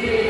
Yeah.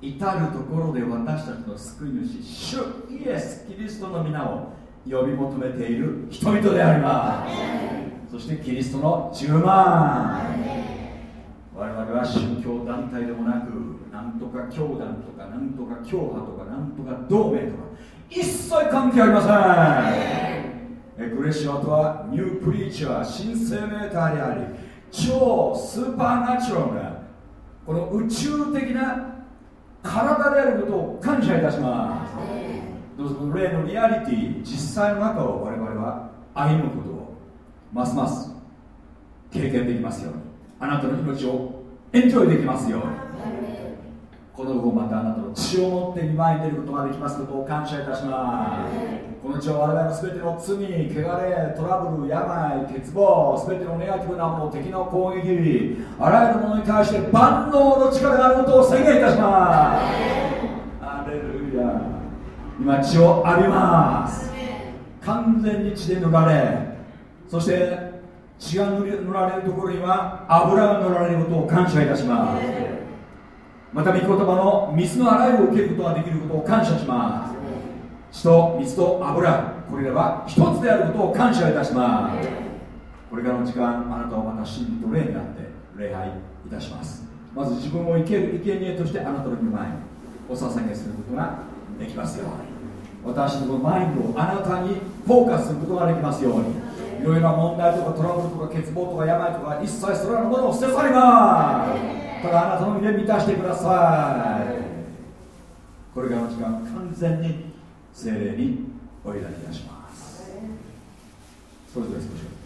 至るところで私たちの救い主主イエス・キリストの皆を呼び求めている人々であります。そしてキリストの10万。我々は宗教団体でもなくなんとか教団とかなんとか教派とかなんとか同盟とか一切関係ありません。エクレシアとはニュープリーチャー新生命体であり超スーパーナチュラルなこの宇宙的な体であることを感謝いたします。どうぞ霊のリアリティ実際の中を我々は歩むことをますます経験できますようにあなたの命をエンジョイできますように。この後またあなたの血を持って見舞いに出ることができますことを感謝いたしますこの地は我々の全ての罪、汚れ、トラブル、病、欠乏、全てのネガティブなもの、敵の攻撃、あらゆるものに対して万能の力があることを宣言いたしますアレルヤ今血を浴びます完全に血で塗られそして血が塗られるところには油が塗られることを感謝いたしますまた御言葉の水の洗いを受けることができることを感謝します血と水と油これらは一つであることを感謝いたしますこれからの時間あなたをまた真理と霊になって礼拝いたしますまず自分を生ける生贄としてあなたの御前にお捧げすることができますように私のマインドをあなたにフォーカスすることができますようにいろいろな問題とかトラブルとか欠乏とか病とか一切それらのものを捨て去ります。ただあなたの身で満たしてください。これからの時間完全に精霊にお委ねいたします。それぞれ少し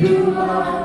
You are.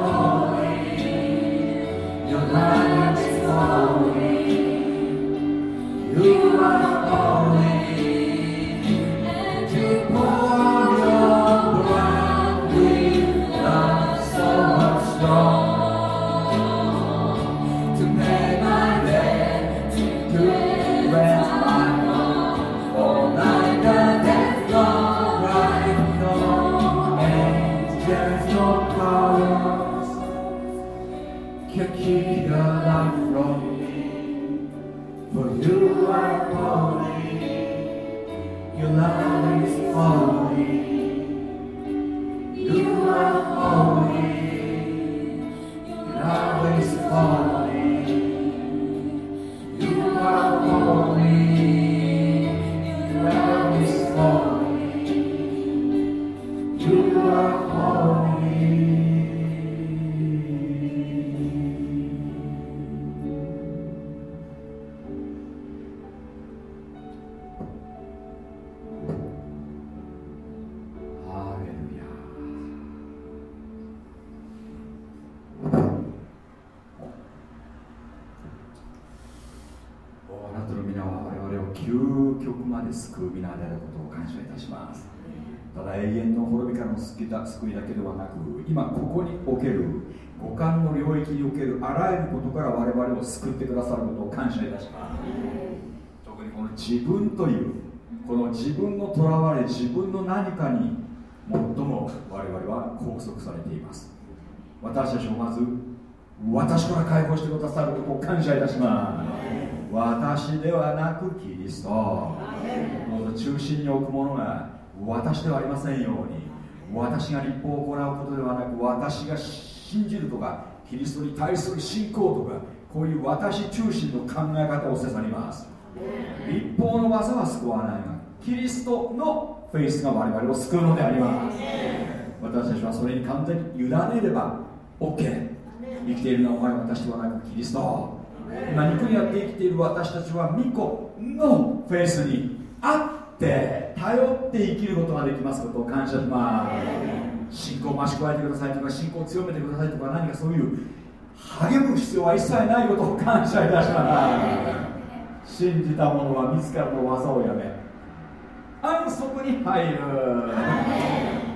救いだけではなく今ここにおける五感の領域におけるあらゆることから我々を救ってくださることを感謝いたします。特にこの自分というこの自分のとらわれ自分の何かに最も我々は拘束されています。私たちをまず私から解放してくださることを感謝いたします。私ではなくキリスト。どうぞ中心に置くものが私ではありませんように私が立法を行うことではなく私が信じるとかキリストに対する信仰とかこういう私中心の考え方をせさります。立法の技は救わないがキリストのフェイスが我々を救うのであります。私たちはそれに完全に委ねれば OK 生きているのはお前私ではなくキリスト。今肉にあって生きている私たちは巫女のフェイスにあっって頼って生きることができますことを感謝します。信仰を増し加えてくださいとか信仰を強めてくださいとか何かそういう励む必要は一切ないことを感謝いたします信じた者は自らの技をやめ。安息に入る。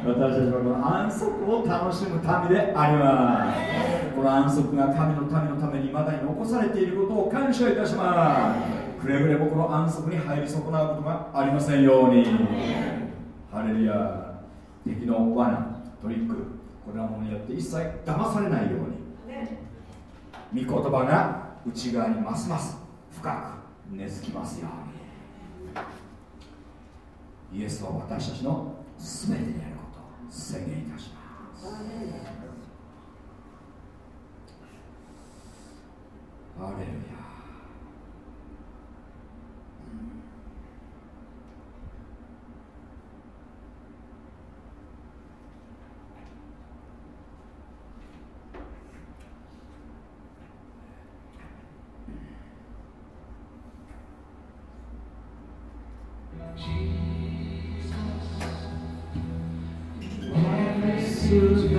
私たちはこの安息を楽しむ民であります。この安息が神の民のためにまだに残されていることを感謝いたします。くれぐれもこの安息に入り損なうことがありませんように。ハレルヤ。敵の罠トリック。これらものによって一切騙されないように。御言葉が内側にますます深く根付きますように。イエスは私たちの全てであることを宣言いたします。ハレルヤ。Jesus,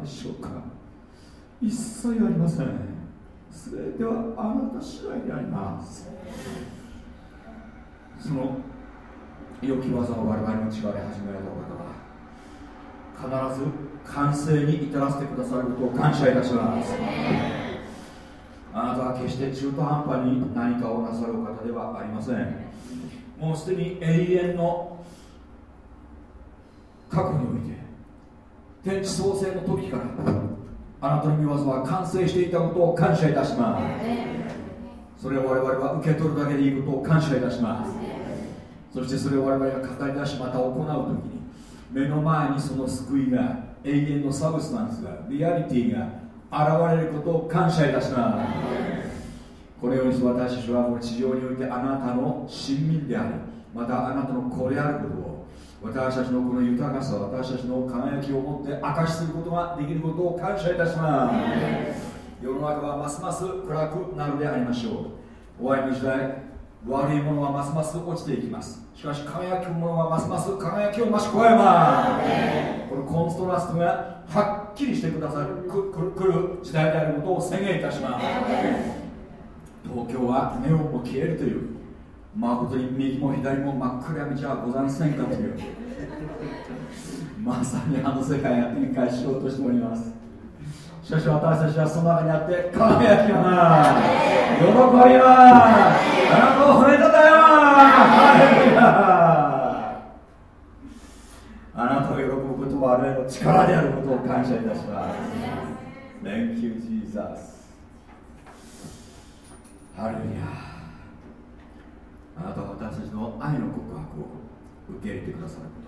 でしょうか？一切ありません。全てはあなた次第であります。その良き技を我々の力で始められたお方は必ず完成に至らせてくださることを感謝いたします。あなたは決して中途半端に何かをなさるお方ではありません。もうすでに永遠の過去において天地創生の時からあなたの御業は完成していたことを感謝いたします。それを我々は受け取るだけでいいことを感謝いたします。そしてそれを我々が語り出しまた行う時に目の前にその救いが永遠のサブスタンスがリアリティが現れることを感謝いたします。このように私たちはこの地上においてあなたの親民でありまたあなたの子であることを私たちのこの豊かさ私たちの輝きを持って明かしすることができることを感謝いたします。世の中はますます暗くなるでありましょう。終わりの時代悪いものはますます落ちていきます。しかし輝くものはますます輝きを増し加えます。このコンストラストがはっきりしてくださるくくる時代であることを宣言いたします。東京はネオンも消えるという誠に右も左も真っ暗闇じゃございませんかという。まさにあの世界が展開しようとしております。しかし私たちはその中にあって輝きが喜びはあなたを褒めただよあなたを喜ぶことは我々の力であることを感謝いたします。Thank you Jesus ハレルヤ。あなたは私たちの愛の告白を受け入れてくださること。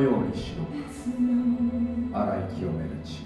のようにしろ。ぶ洗い清める血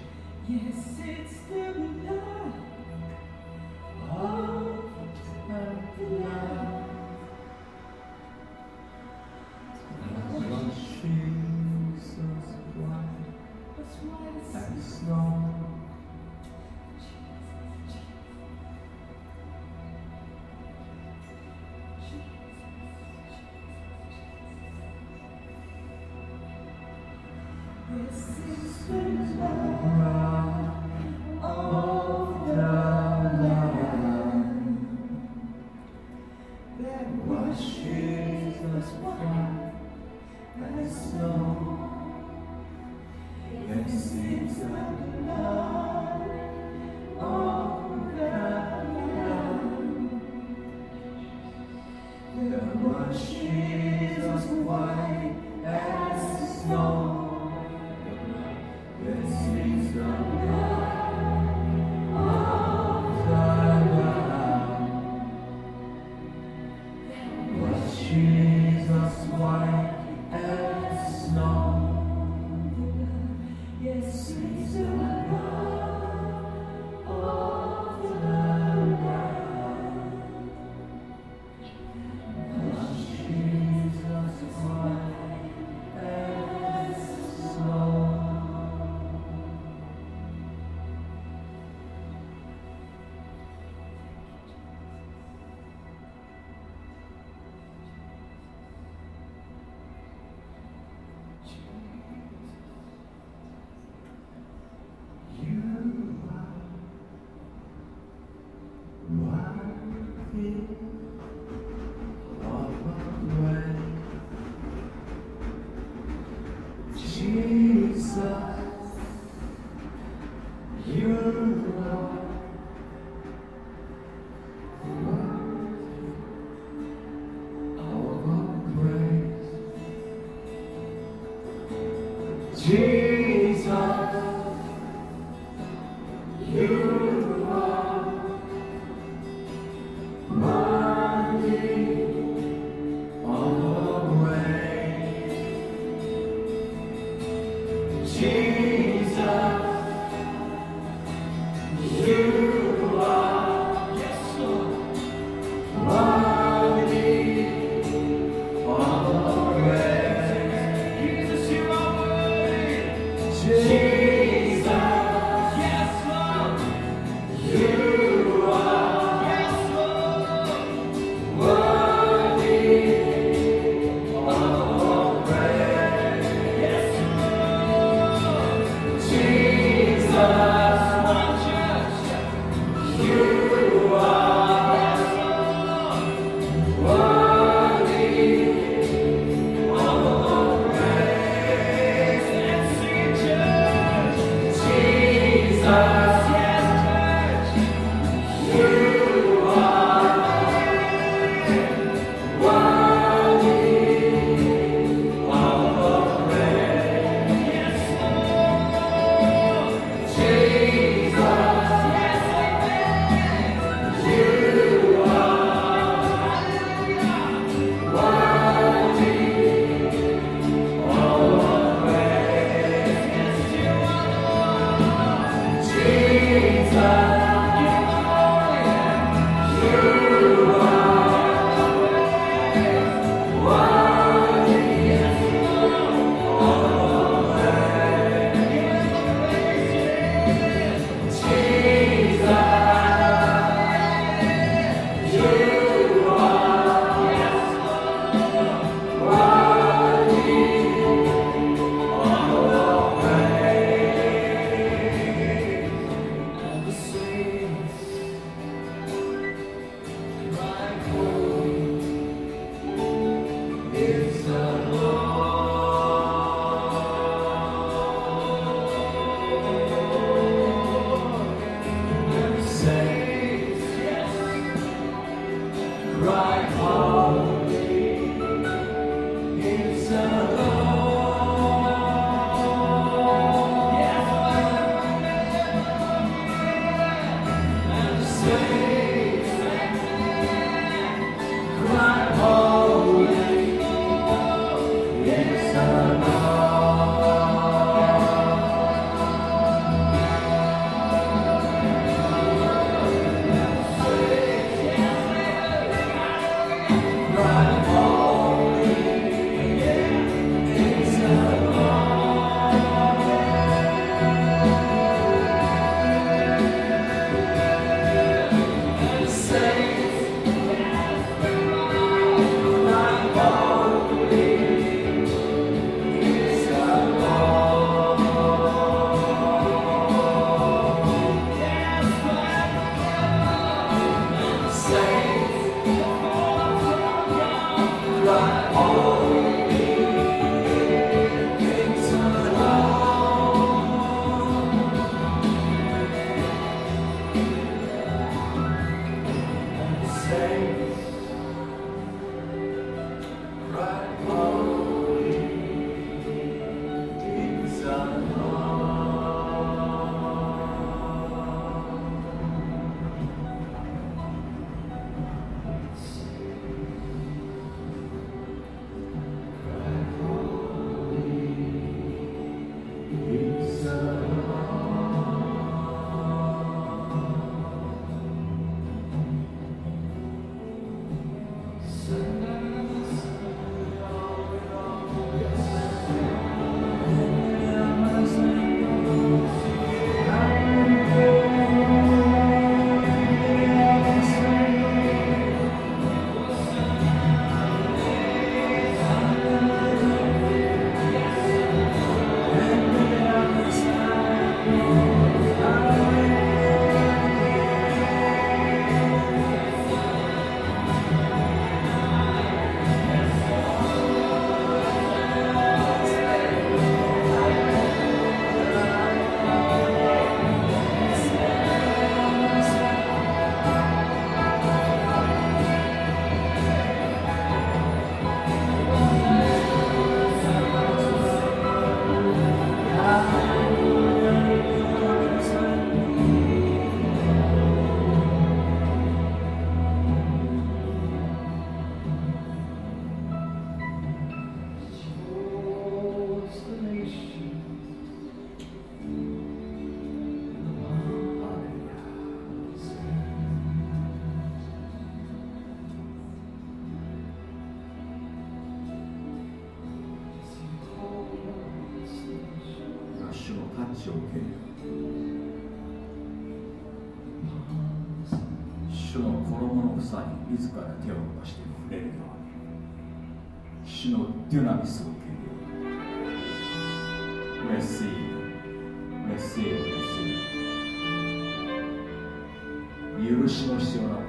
許しの必要なもの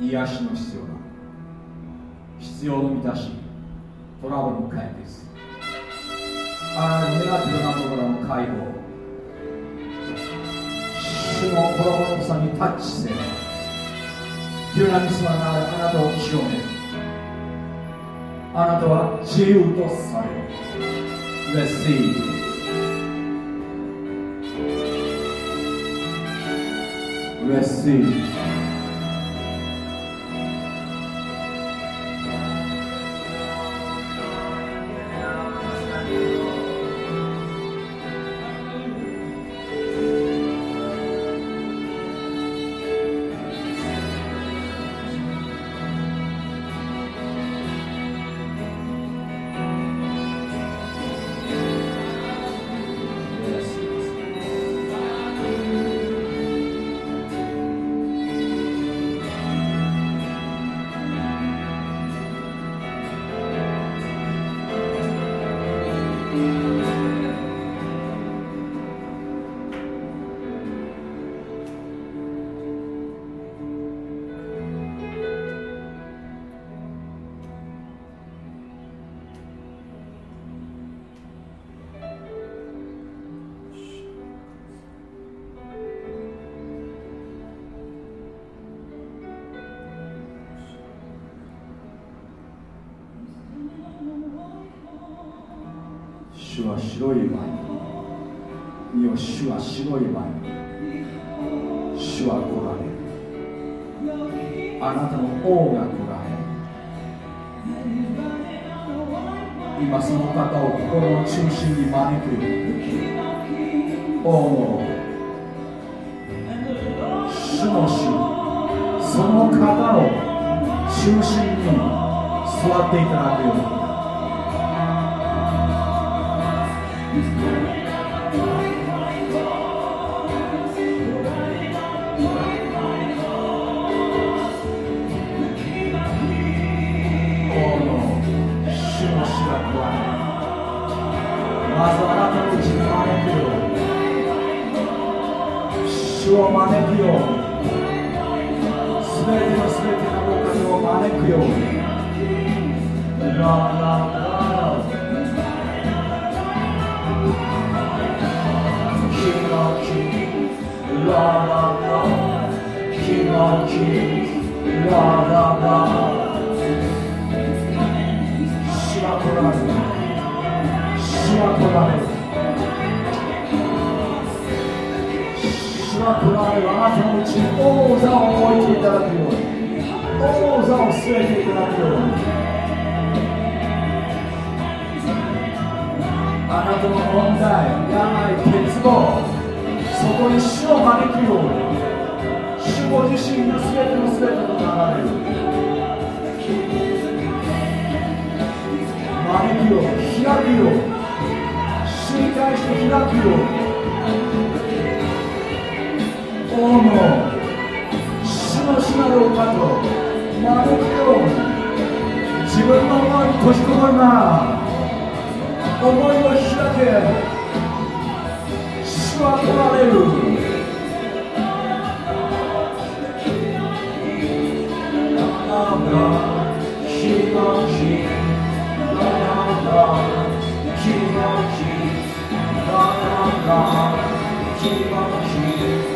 癒しの必要な必要の満たし。トラブルの解決あらゆるネガティブなところの解放。主の衣のさにタッチせよ。急なミスはなあなたを清める。あなたは自由とされる Receive Receive が来られるあなたのうちに王座を置いていただくように王座を据えていただくようにあなたの問題病欠乏そこに死を招くように主ご自身が全ての全てとなられる招くよう開くよ主に対して開くよ王の主の主なるお方を招くように自分の思いに閉じこもるな思いを開け主は来られる King of Kings,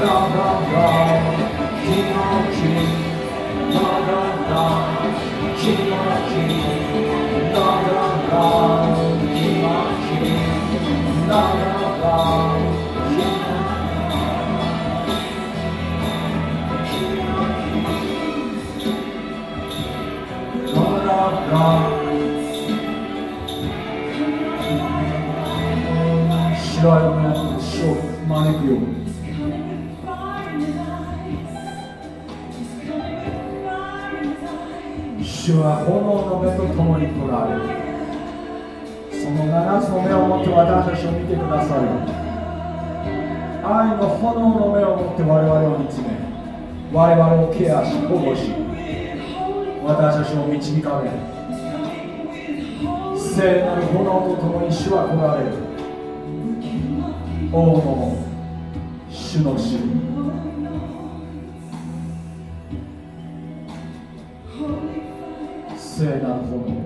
Love of God. 白い胸と死を招くように主は炎の目と共に来られる。その7つの目を持って私たちを見てください愛の炎の目を持って我々を見つめ我々をケアし保護し私たちを導かれる。聖なる。炎と共に主は来られる。王の主の主。聖なる炎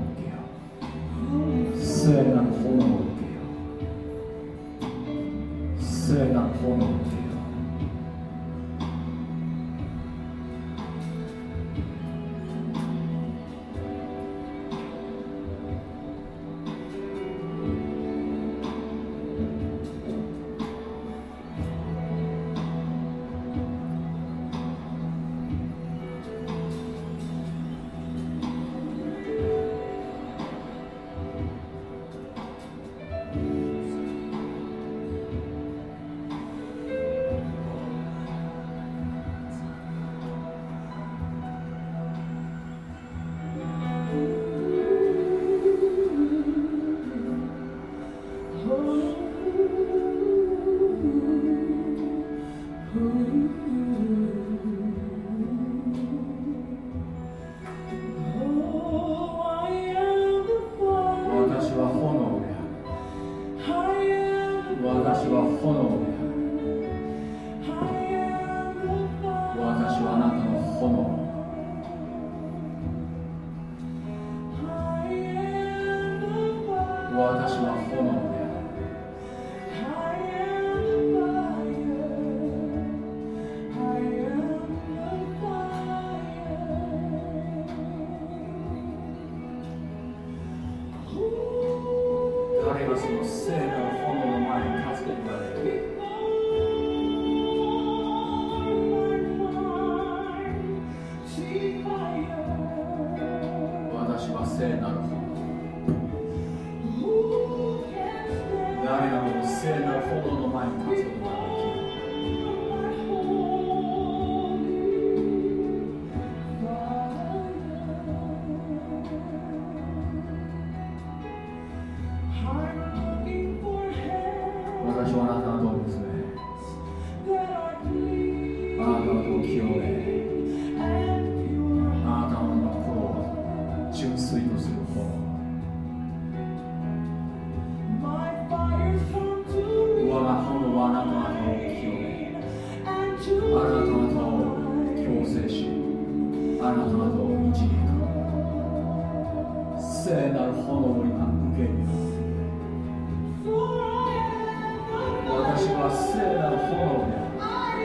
は聖なる炎である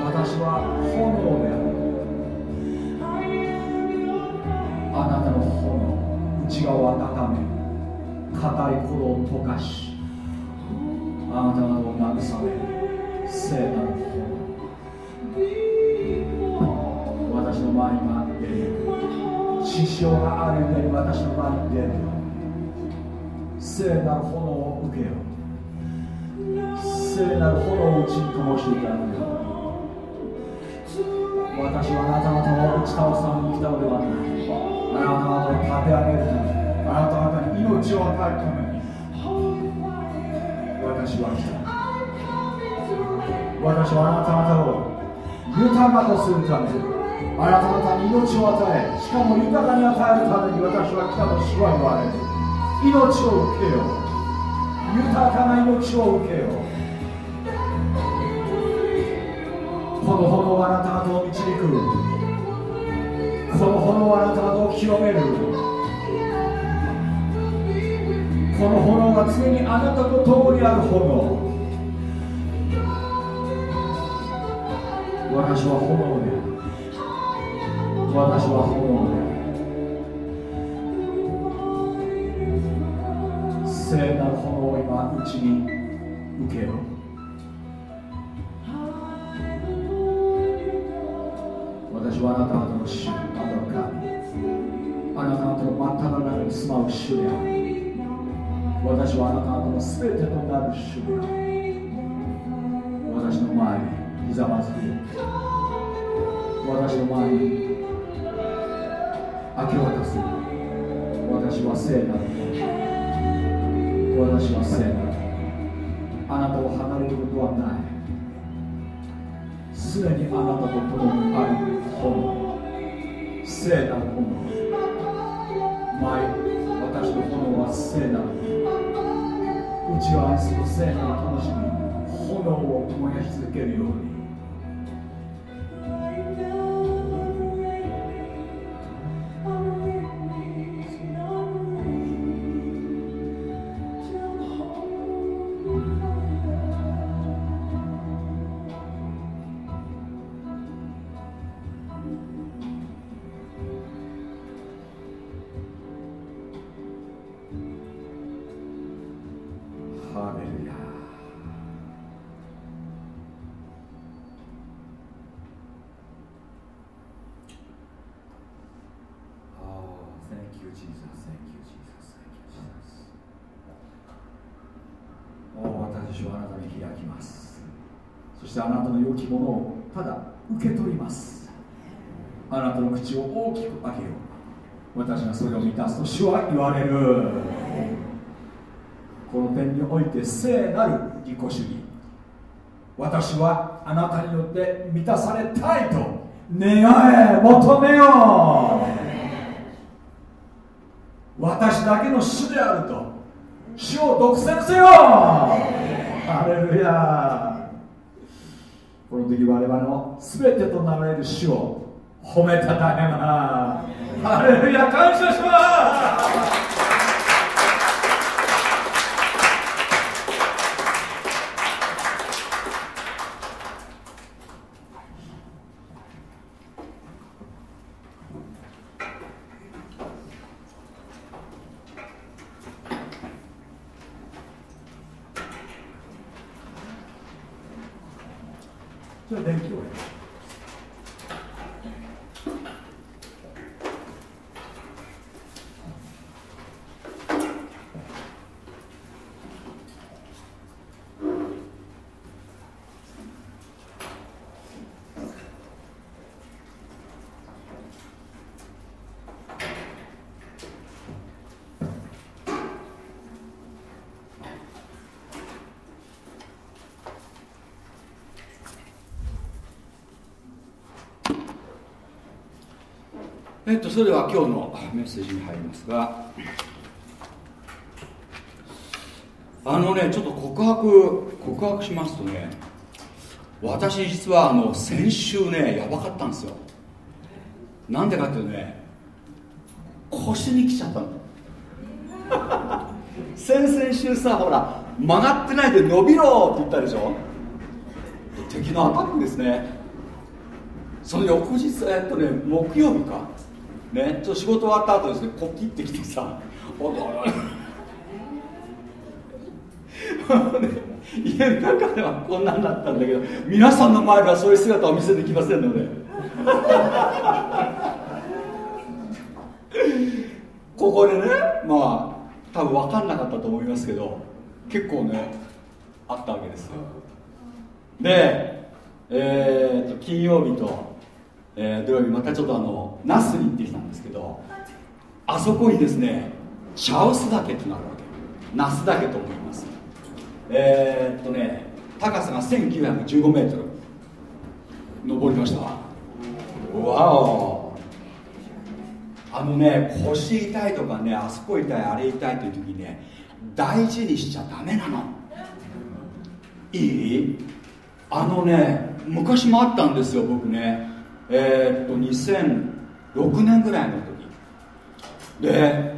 私は炎であるあなたの炎内側を温め硬い炎を溶かしあなたなどを慰め聖なる炎私の前に待っている師匠があるように私の前に出る聖なる炎を受けよ。う聖なる炎をうちに灯してい。ただく私はあなた方を打ち倒すために来たのではない。あなた方を立て上げるためあなた方に命を与えるために。私は来た私はあなた方を豊かとするためあなた方に命を与えしかも豊かに与えるために私は来たと主は言われる。命を受けよう。豊かな命を受けよう。この炎はあなた方を導く？この炎はあなた方を清める？この炎が常にあなたと共にある炎。私は炎で私は炎で聖なる炎を今うちに受けよう。主である。私はあなたの全てとなる主である。私の前にひざまずき私の前に明け渡す。私は聖なる。私は聖なる。あなたを離れることはない。すでにあなたと共にある本。聖なる炎聖なる。うちを愛する聖なる魂に炎を燃やし続けるように。良きものをただ受け取ります。あなたの口を大きく開けよう。私がそれを満たすと主は言われる。この点において聖なる利己主義。私はあなたによって満たされたいと願え求めよう。私だけの主であると主を独占せよ。ハレルヤ。この時我々の全てとなられる主を褒めたたえます。ハレルヤ感謝します。えっと、それでは今日のメッセージに入りますがあのねちょっと告白告白しますとね私実はあの先週ねやばかったんですよ。なんでかっていうとね腰に来ちゃったの。先々週さほら曲がってないで伸びろって言ったでしょ。敵のアタックですね。その翌日えっとね木曜日か。ね、ちょっと仕事終わった後ですねポキってきてさ。家の 中ではこんなんだったんだけど皆さんの前ではそういう姿を見せてきませんので。ここでねまあ多分分かんなかったと思いますけど結構ねあったわけですよ。でえー、っと金曜日とえー、土曜日またちょっとあの那須に行ってきたんですけどあそこにですねチャウス岳ってなるわけ。那須岳と思います。えー、っとね高さが1915メートル。登りました。わお。あのね腰痛いとかねあそこ痛いあれ痛いという時にね大事にしちゃダメなの。いい？あのね昔もあったんですよ僕ね。えー、っと2000 6年ぐらいの時。で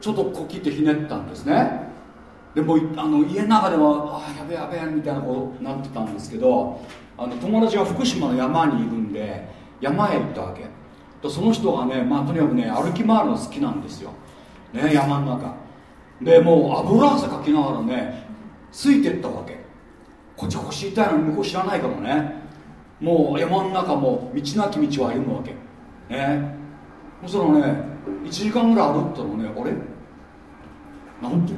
ちょっとこきってひねったんですね。でもあの家の中ではああやべやべみたいなことになってたんですけどあの友達が福島の山にいるんで山へ行ったわけ。とその人がね、まあ、とにかくね歩き回るの好きなんですよ、ね、山の中。でもう油汗かきながらねついてったわけ。こっち腰痛いのに向こう知らないからね。もう山の中も道なき道を歩むわけ。ね。そしたらね1時間ぐらい歩ったらね。あれ？なんて？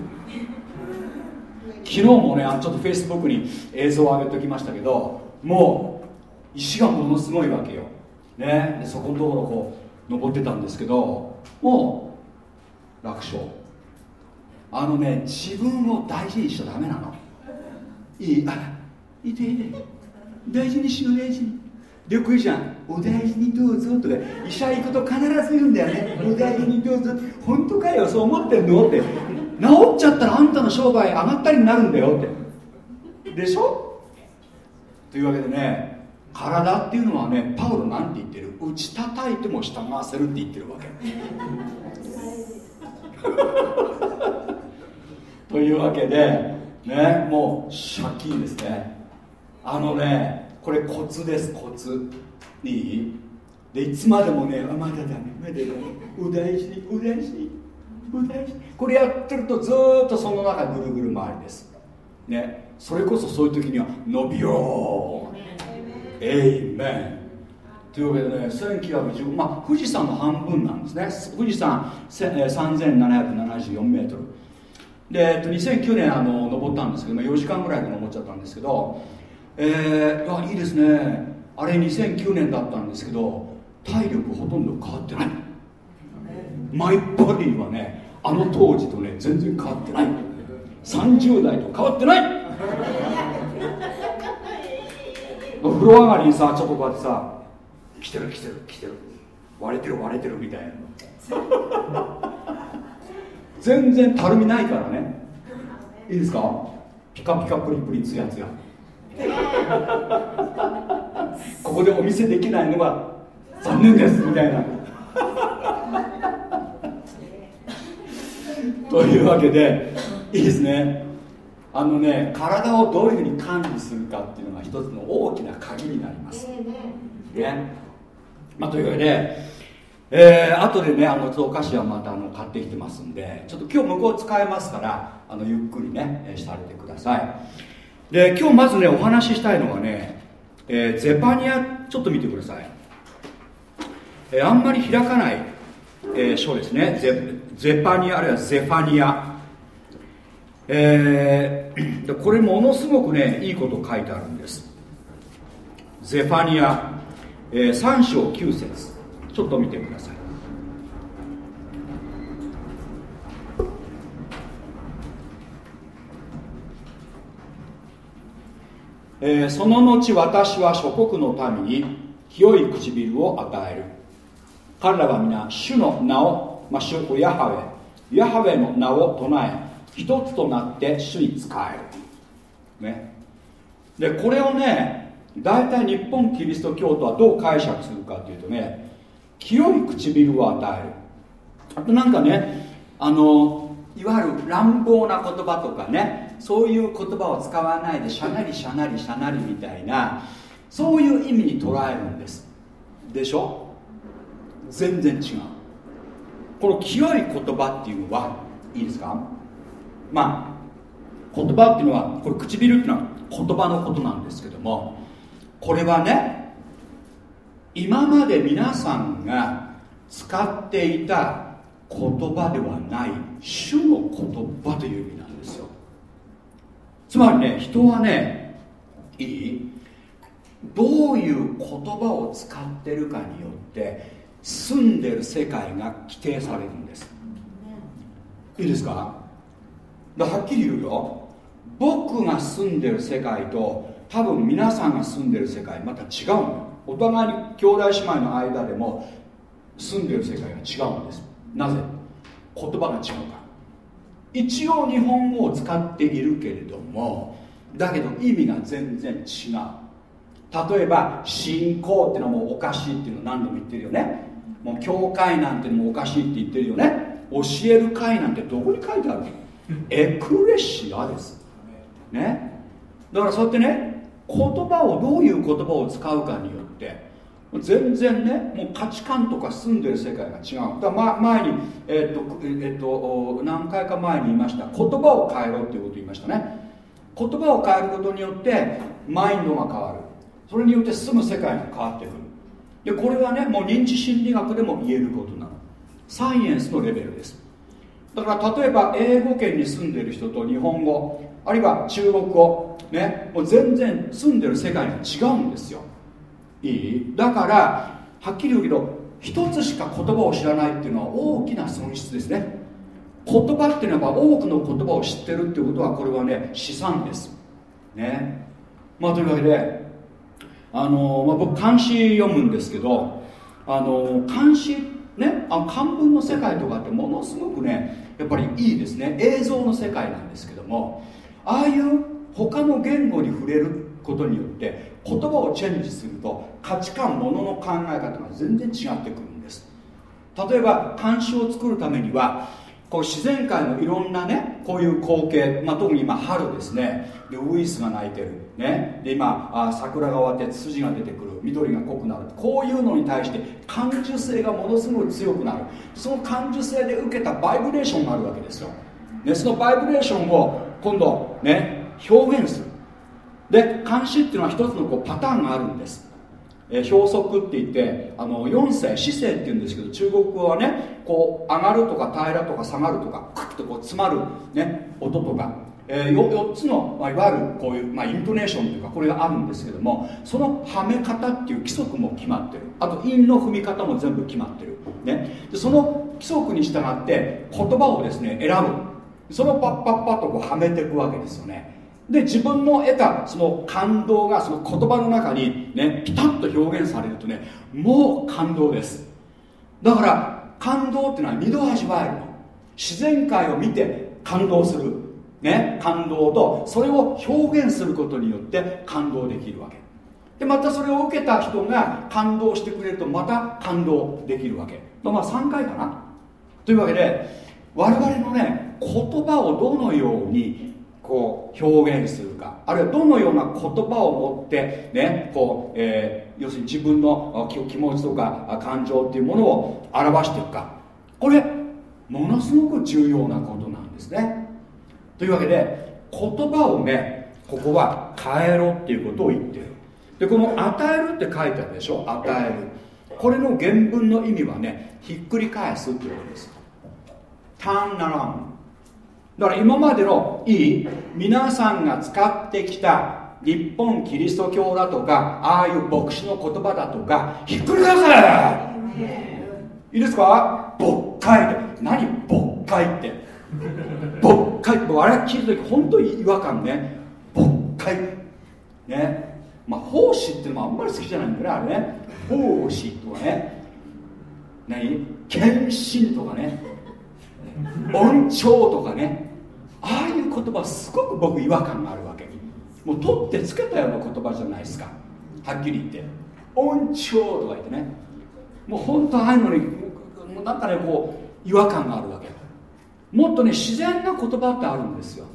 昨日もねちょっとフェイスブックに映像を上げておきましたけどもう石がものすごいわけよ、ね、そこのところこう登ってたんですけどもう楽勝。あのね自分を大事にしちゃダメなの。いい？あいていて。大事にしよう大事に。でよく言うじゃん。お大事にどうぞとか医者行くと必ず言うんだよね。お大事にどうぞ本当かよそう思ってんのって。治っちゃったらあんたの商売上がったりになるんだよって。でしょ？というわけでね体っていうのはねパウロなんて言ってる。打ち叩いても従わせるって言ってるわけ。というわけでねもう借金ですね。あのねこれコツですコツいい？でいつまでもねまだダメまだダメお大事にお大事にお大事にこれやってるとずっとその中ぐるぐる回りです。ね。それこそそういう時には伸びよう。エイメン。というわけでね1915まあ富士山の半分なんですね。富士山3774メートル。で、えっと、2009年あの登ったんですけど4時間ぐらいで登っちゃったんですけどえー、いやいいですね。あれ2009年だったんですけど体力ほとんど変わってない。マイボディはねあの当時とね全然変わってない。30代と変わってない。風呂上がりにさちょっとこうやってさ来てる来てる来てる。割れてる割れてるみたいな。全然たるみないからね。いいですか？ピカピカプリプリツヤツヤここでお見せできないのが残念ですみたいな。というわけでいいですね。あのね体をどういうふうに管理するかっていうのが一つの大きな鍵になります、ね。まあ、というわけで、えー、後でねあのお菓子はまたあの買ってきてますんでちょっと今日向こう使えますからあのゆっくりねされてください。で今日まずねお話ししたいのはね、えー、ゼパニアちょっと見てください、えー、あんまり開かない、えー、書ですね。ゼゼパニアあるいはゼファニア。えー、これものすごくねいいこと書いてあるんです。ゼファニア、えー、3章9節。ちょっと見てください。えー、その後私は諸国の民に清い唇を与える。彼らは皆主の名を、まあ、主ヤハウェ。ヤハウェの名を唱え一つとなって主に仕える。ね。でこれをね大体日本キリスト教徒はどう解釈するかというとね清い唇を与える。あとなんかねあのいわゆる乱暴な言葉とかねそういう言葉を使わないでしゃなりしゃなりしゃなりみたいなそういう意味に捉えるんです。でしょ？全然違う。この清い言葉っていうのはいいですか？まあ言葉っていうのはこれ唇っていうのは言葉のことなんですけどもこれはね今まで皆さんが使っていた言葉ではない主の言葉という意味つまりね人はねいい？どういう言葉を使ってるかによって住んでる世界が規定されるんです。いいですか？だはっきり言うよ。僕が住んでる世界と多分皆さんが住んでる世界また違うのお互いに兄弟姉妹の間でも住んでる世界が違うんです。なぜ？言葉が違うか一応日本語を使っているけれどもだけど意味が全然違う。例えば信仰っていうのはもうおかしいっていうのを何度も言ってるよね。もう教会なんてのもおかしいって言ってるよね。教える会なんてどこに書いてあるの？エクレシアです。ね。だからそうやってね言葉をどういう言葉を使うかによって全然ねもう価値観とか住んでる世界が違う。だま、前に、えー、っとえー、っと何回か前に言いました。言葉を変えろっていうこと言いましたね。言葉を変えることによってマインドが変わる。それによって住む世界が変わってくる。でこれはねもう認知心理学でも言えることなの。サイエンスのレベルです。だから例えば英語圏に住んでる人と日本語あるいは中国語ねもう全然住んでる世界が違うんですよ。いい？だからはっきり言うけど一つしか言葉を知らないっていうのは大きな損失ですね。言葉っていうのは多くの言葉を知ってるっていうことはこれはね資産です。ね。まあというわけであの、まあ、僕漢詩読むんですけどあの漢詩ねあ漢文の世界とかってものすごくねやっぱりいいですね。映像の世界なんですけどもああいう他の言語に触れることによって言葉をチェンジすると価値観ものの考え方が全然違ってくるんです。例えば監視を作るためにはこう自然界のいろんなねこういう光景、まあ、特に今春ですね。でウイスが鳴いてる、ね、で今あ桜が終わって筋が出てくる。緑が濃くなる。こういうのに対して感受性がものすごい強くなる。その感受性で受けたバイブレーションがあるわけですよ、ね、そのバイブレーションを今度ね表現する。で監視っていうのは一つのこうパターンがあるんです、えー、表則って言ってあの4世四世っていうんですけど中国語はねこう上がるとか平らとか下がるとかクッとこう詰まる、ね、音とか、えー、4, つの、まあ、いわゆるこういう、まあ、イントネーションというかこれがあるんですけどもそのはめ方っていう規則も決まってる。あと韻の踏み方も全部決まってる、ね、でその規則に従って言葉をですね選ぶ。そのパッパッパッとこうはめていくわけですよね。で自分の得たその感動がその言葉の中にねピタッと表現されるとねもう感動です。だから感動っていうのは二度味わえるの。自然界を見て感動する。ね感動とそれを表現することによって感動できるわけ。でまたそれを受けた人が感動してくれるとまた感動できるわけ。まあ3回かな。というわけで我々のね言葉をどのようにこう表現するかあるいはどのような言葉を持ってねこう、えー、要するに自分の気持ちとか感情っていうものを表していくか。これものすごく重要なことなんですね。というわけで言葉をねここは変えろっていうことを言ってる。でこの「与える」って書いてあるでしょ？与える。これの原文の意味はねひっくり返すっていうことです。ターンナランだから今までのいい皆さんが使ってきた日本キリスト教だとかああいう牧師の言葉だとかひっくり返せ！いいですか？牧会で。何？牧会って。牧会。あれ聞いた時本当に違和感ね。牧会。ね。まあ奉仕っていうのもあんまり好きじゃないんだよねあれね。奉仕とかね。何？献身とかね。恩寵とかねああいう言葉すごく僕違和感があるわけ。もう取ってつけたような言葉じゃないですか。はっきり言って。恩寵とか言ってね。もう本当ああいうのにもうなんかねこう違和感があるわけ。もっとね自然な言葉ってあるんですよ。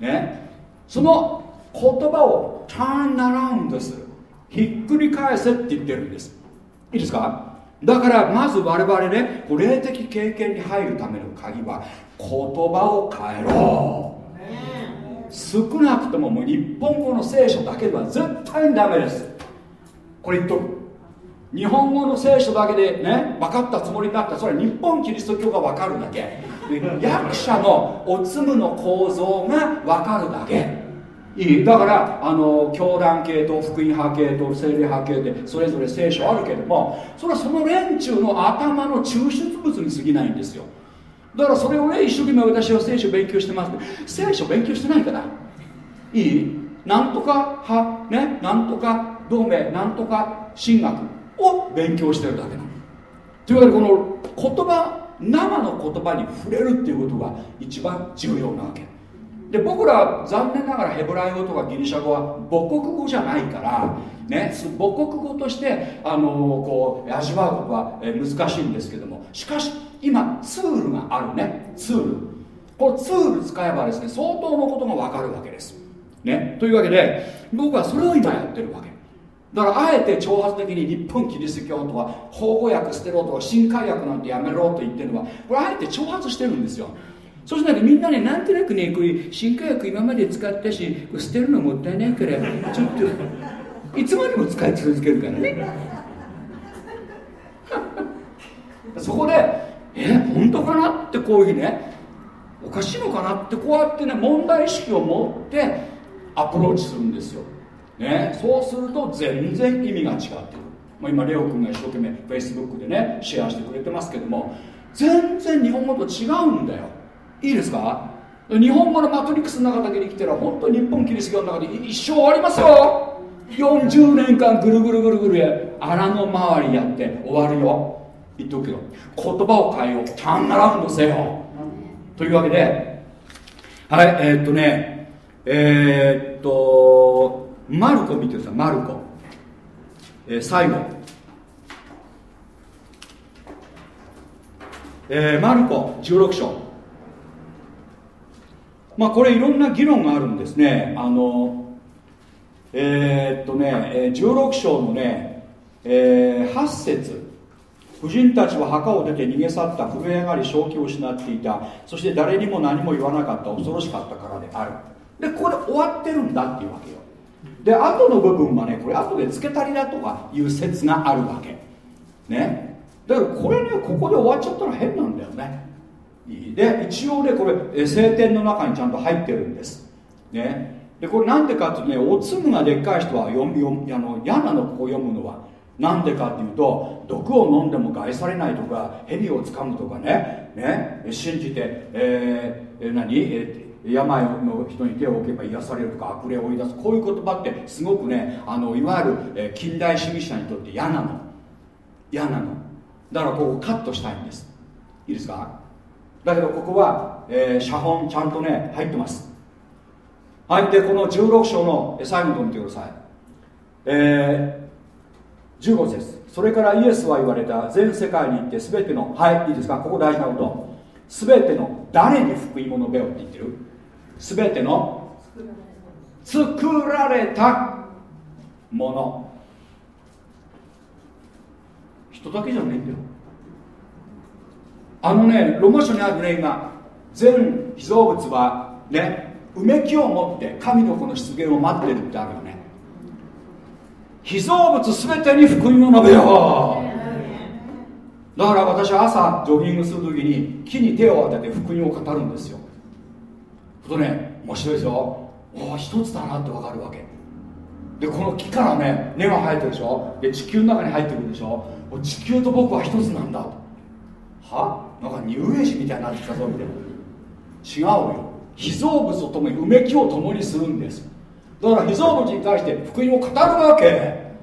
ね。その言葉をターンアラウンドする。ひっくり返せって言ってるんです。いいですか？だからまず我々ね霊的経験に入るための鍵は言葉を変えろ。少なくとももう日本語の聖書だけでは絶対にダメです。これ言っとく。日本語の聖書だけでね分かったつもりになった。それは日本キリスト教が分かるだけ。役者のおつむの構造が分かるだけ。いい。だからあの教団系と福音派系と精霊派系でそれぞれ聖書あるけれどもそれはその連中の頭の抽出物に過ぎないんですよ。だからそれをね一生懸命私は聖書勉強してます聖書勉強してないからいい？なんとか派ね？なんとか同盟なんとか神学を勉強してるだけなの。というわけでこの言葉生の言葉に触れるっていうことが一番重要なわけ。で僕らは残念ながらヘブライ語とかギリシャ語は母国語じゃないからね母国語としてあのこう味わうことは難しいんですけども。しかし今ツールがあるね。ツール。このツール使えばですね相当のことが分かるわけです。ね。というわけで僕はそれを今やってるわけ。だからあえて挑発的に日本キリスト教とか法語訳捨てろとか新海訳なんてやめろと言ってるのはこれあえて挑発してるんですよ。そうしたらみんなねなんとなくねこういう新海訳今まで使ったし捨てるのもったいないからちょっといつまでも使い続けるからね。そこでえ本当かな？ってこういうねおかしいのかな？ってこうやってね問題意識を持ってアプローチするんですよ。ね、そうすると全然意味が違ってくる、まあ、今レオ君が一生懸命 Facebook でねシェアしてくれてますけども全然日本語と違うんだよ。いいですか？日本語のマトリックスの中だけで生きてる本当に日本キリスト教の中で一生終わりますよ。40年間ぐるぐるぐるぐる穴の周りやって終わるよ。言っとくけど言葉を変えよう。ターンアラウンドせよ。というわけではいえー、っとねえー、っとマルコ見てくださいマルコ、えー、最後、えー、マルコ16章。まあこれいろんな議論があるんですね。あのえー、っとね16章のね、えー、8節。婦人たちは墓を出て逃げ去った震え上がり正気を失っていた。そして誰にも何も言わなかった恐ろしかったからである。でここで終わってるんだっていうわけよ。で後の部分はねこれ後で付け足りだとかいう説があるわけ。ね。だからこれねここで終わっちゃったら変なんだよね。で一応ねこれ聖典の中にちゃんと入ってるんです。ね。でこれなんでかっていうとねおつむがでっかい人は読み読あの嫌なのここ読むのは。なんでかっていうと毒を飲んでも害されないとか蛇をつかむとかね。ね。信じて、えー、何、えー病の人に手を置けば癒されるとか悪霊を追い出す。こういう言葉ってすごくねあのいわゆる、近代主義者にとって嫌なの。嫌なの。だからここカットしたいんです。いいですか？だけどここは、えー、写本ちゃんとね入ってます。はいでこの16章の最後の見てくださいえー、15節それからイエスは言われた。全世界に行って全てのはいいいですか？ここ大事なこと。全ての誰に福音を述べよって言ってる？全ての作られたもの。人だけじゃねえんだよ。あのねロマ書にあるね今全被造物はねうめきを持って神の子の出現を待ってるってあるよね。被造物全てに福音を述べよう。だから私は朝ジョギングするときに木に手を当てて福音を語るんですよ。とね面白いですよああ一つだなって分かるわけ。でこの木からね根が生えてるでしょ。で地球の中に入ってくるでしょ。地球と僕は一つなんだと。は？なんかニューエイジみたいになってきたぞみたいな。違うよ。被造物と共にうめきを共にするんです。だから被造物に対して福音を語るわけ、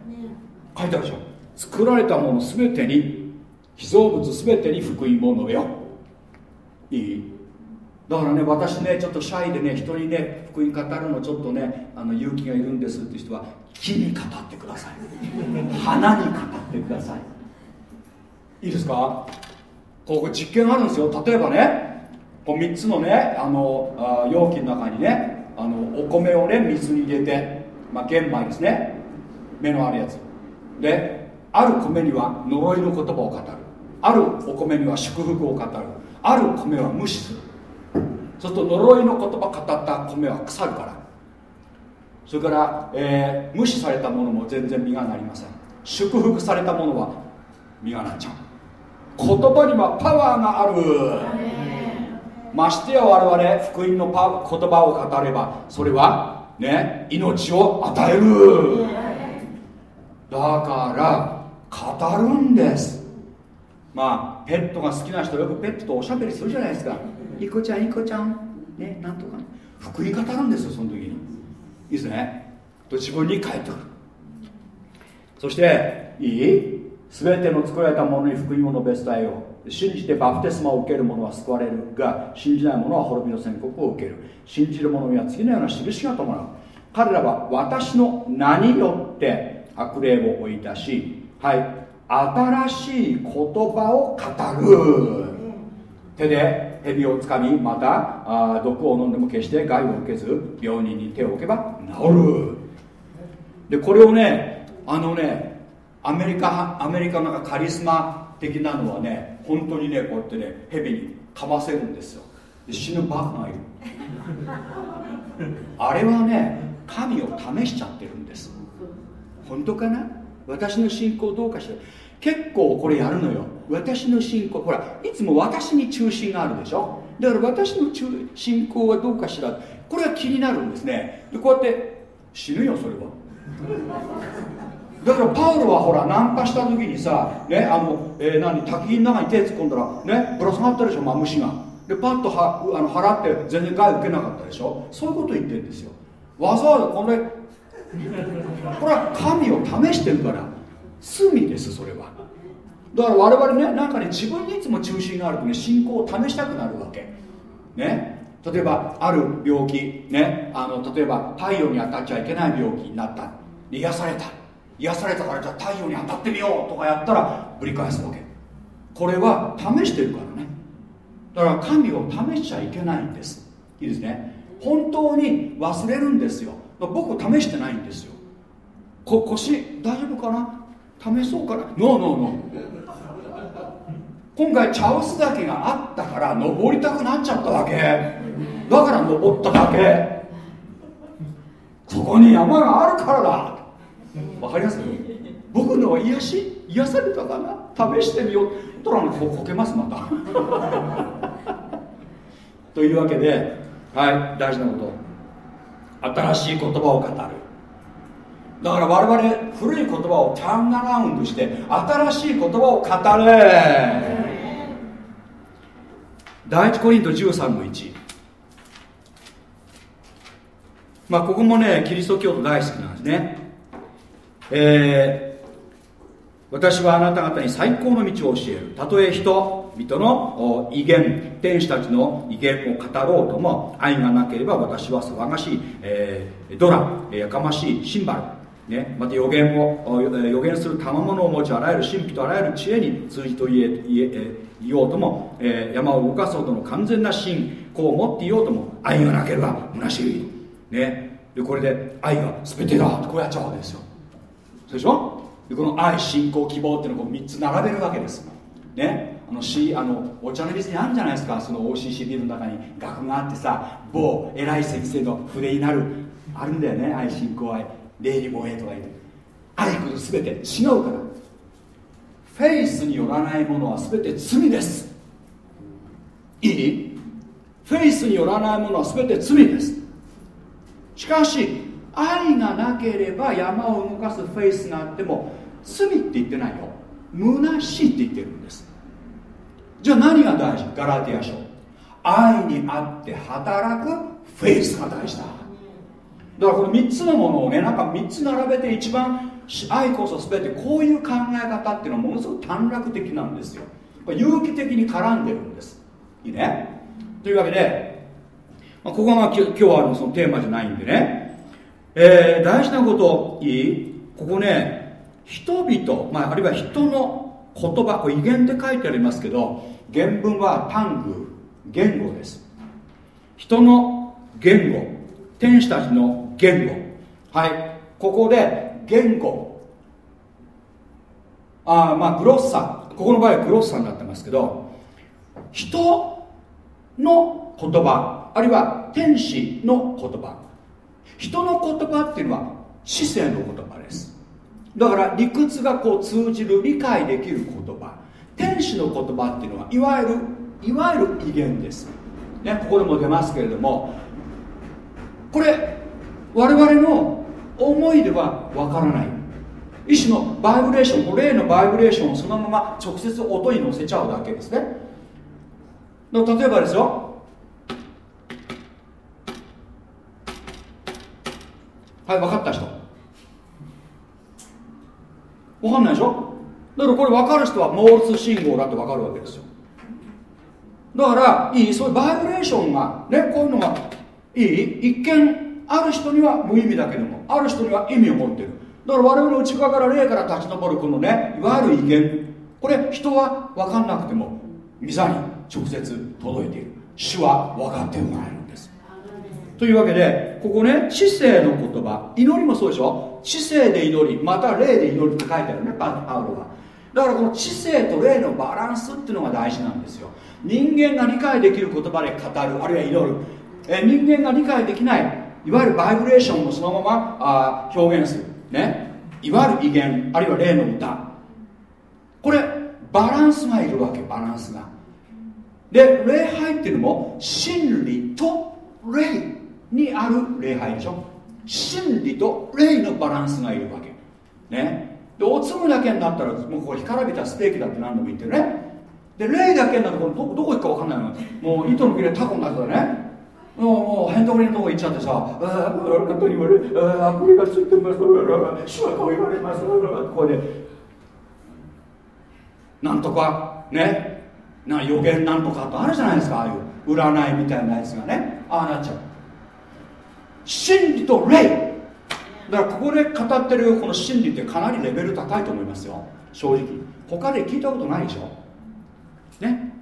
書いてあるでしょ作られたもの全てに被造物全てに福音を述べよ。ういい。だからね私ねちょっとシャイでね人にね福音語るのちょっとねあの勇気がいるんですって人は木に語ってください。花に語ってください。いいですか？ここ実験あるんですよ。例えばねこう3つのねあのあ容器の中にねあのお米をね水に入れて、まあ、玄米ですね。目のあるやつ。である米には呪いの言葉を語る。あるお米には祝福を語る。ある米は無視する。そうすると呪いの言葉語った米は腐るから。それから、えー、無視されたものも全然実がなりません。祝福されたものは実がなっちゃう。言葉にはパワーがある。ましてや我々福音のパ言葉を語ればそれはね命を与える。だから語るんです。まあペットが好きな人よくペットとおしゃべりするじゃないですか。いこちゃんいこちゃん。ねなんとか。福音語るんですよその時に。いいですね。と自分に返ってくる。そしていい？全ての作られたものに福音を述べ伝えよう。信じてバプテスマを受ける者は救われるが信じない者は滅びの宣告を受ける。信じる者には次のような印が伴う。彼らは私の名によって悪霊を追い出しはい新しい言葉を語る。手で蛇をつかみまたあ毒を飲んでも決して害を受けず病人に手を置けば治る。でこれをねあのねアメリカアメリカのカリスマ的なのはね本当にねこうやってね蛇にかませるんですよ。で死ぬバカがいる。あれはね神を試しちゃってるんです。本当かな？私の信仰どうかしら。結構これやるのよ。私の信仰ほらいつも私に中心があるでしょ？だから私の中信仰はどうかしら。これが気になるんですね。でこうやって死ぬよそれは。だからパウロはほらナンパした時にさ、ね、あの、えー、何滝の中に手突っ込んだらねぶら下がったでしょマムシが。でパッとはあの払って全然害受けなかったでしょ。そういうこと言ってるんですよ。わざわざこれこれは神を試してるから。罪ですそれは。だから我々ねなんかね自分にいつも中心があるとね信仰を試したくなるわけ。ね。例えばある病気ね。あの例えば太陽に当たっちゃいけない病気になった。癒された。癒されたからじゃあ太陽に当たってみようとかやったらぶり返すわけ。これは試してるからね。だから神を試しちゃいけないんです。いいですね。本当に忘れるんですよ。僕試してないんですよ。こ腰大丈夫かな？試そうかな？ノーノーノー今回茶臼岳があったから登りたくなっちゃったわけ。だから登っただけ。ここに山があるからだ。わかります？僕の癒し？癒されたかな？試してみよう。とらここけますまた。というわけではい大事なこと。新しい言葉を語る。だから我々古い言葉をターンアラウンドして新しい言葉を語れ。第一コリント13の1まあここもねキリスト教徒大好きなんですね。えー、私はあなた方に最高の道を教える。たとえ人々の威厳天使たちの威厳を語ろうとも愛がなければ私は騒がしい、えー、ドラやかましいシンバルね、また予言を予言する賜物を持ちあらゆる神秘とあらゆる知恵に通じと言え言え言おうとも、えー、山を動かすほどの完全な信仰を持っていようとも愛がなければ虚しい、ね、でこれで愛が全てだと。こうやっちゃうわけですよ。でしょ？でこの愛信仰希望っていうのを3つ並べるわけです。ね？あのしあのお茶の水にあるんじゃないですか。その OCC ビルの中に。額があってさ某偉い先生の筆になる。あるんだよね愛信仰愛。霊に燃えとか言う。ありこと全て違うから。フェイスによらないものは全て罪です。いい？フェイスによらないものは全て罪です。しかし愛がなければ山を動かすフェイスがあっても罪って言ってないよ。虚しいって言ってるんです。じゃあ何が大事？ガラティア書。愛にあって働くフェイスが大事だ。だからこの3つのものをねなんか3つ並べて一番愛こそ全てこういう考え方っていうのはものすごく短絡的なんですよ。有機的に絡んでるんです。いいね？というわけで、まあ、ここが今日はのそのテーマじゃないんでね、えー、大事なこといいここね人々、まあ、あるいは人の言葉これ威厳って書いてありますけど原文は単語言語です。人の言語天使たちの言語。はい。ここで言語。あまあグロッサここの場合はグロッサになってますけど人の言葉あるいは天使の言葉。人の言葉っていうのは知性の言葉です。だから理屈がこう通じる理解できる言葉。天使の言葉っていうのはいわゆるいわゆる威厳です。ねここでも出ますけれどもこれ我々の思いではわからない。一種のバイブレーション例のバイブレーションをそのまま直接音に乗せちゃうだけですね。例えばですよはい分かった人。分かんないでしょ？だからこれ分かる人はモールス信号だって分かるわけですよ。だからいい？そういうバイブレーションがねこういうのがいい？一見ある人には無意味だけどもある人には意味を持ってる。だから我々の内側から霊から立ち上るこのねいわゆる意見これ人は分かんなくても御座に直接届いている。主は分かっておられるんです。というわけでここね知性の言葉。祈りもそうでしょ？知性で祈りまた霊で祈りって書いてあるねパウロは。だからこの知性と霊のバランスっていうのが大事なんですよ。人間が理解できる言葉で語るあるいは祈る。え人間が理解できないいわゆるバイブレーションをそのままあ表現する。ね。いわゆる威厳あるいは霊の歌。これバランスがいるわけバランスが。で礼拝っていうのも真理と霊。にある礼拝でしょ。真理と霊のバランスがいるわけ。ね。でおつむだけになったらもうこれ干からびたステーキだって何度も言ってるね。で霊だけになるとどどこ行くか分かんないの。もう糸の切れタコになってたね。もうもうヘンドリのとこ行っちゃってさ「ああこに言われああがついてます。主はこう言われます」これで。なんとかね。な予言なんとかとあるじゃないですか。ああいう占いみたいなやつがね。ああなっちゃう。真理と霊。だからここで語ってるこの真理ってかなりレベル高いと思いますよ。正直。他で聞いたことないでしょ。ね。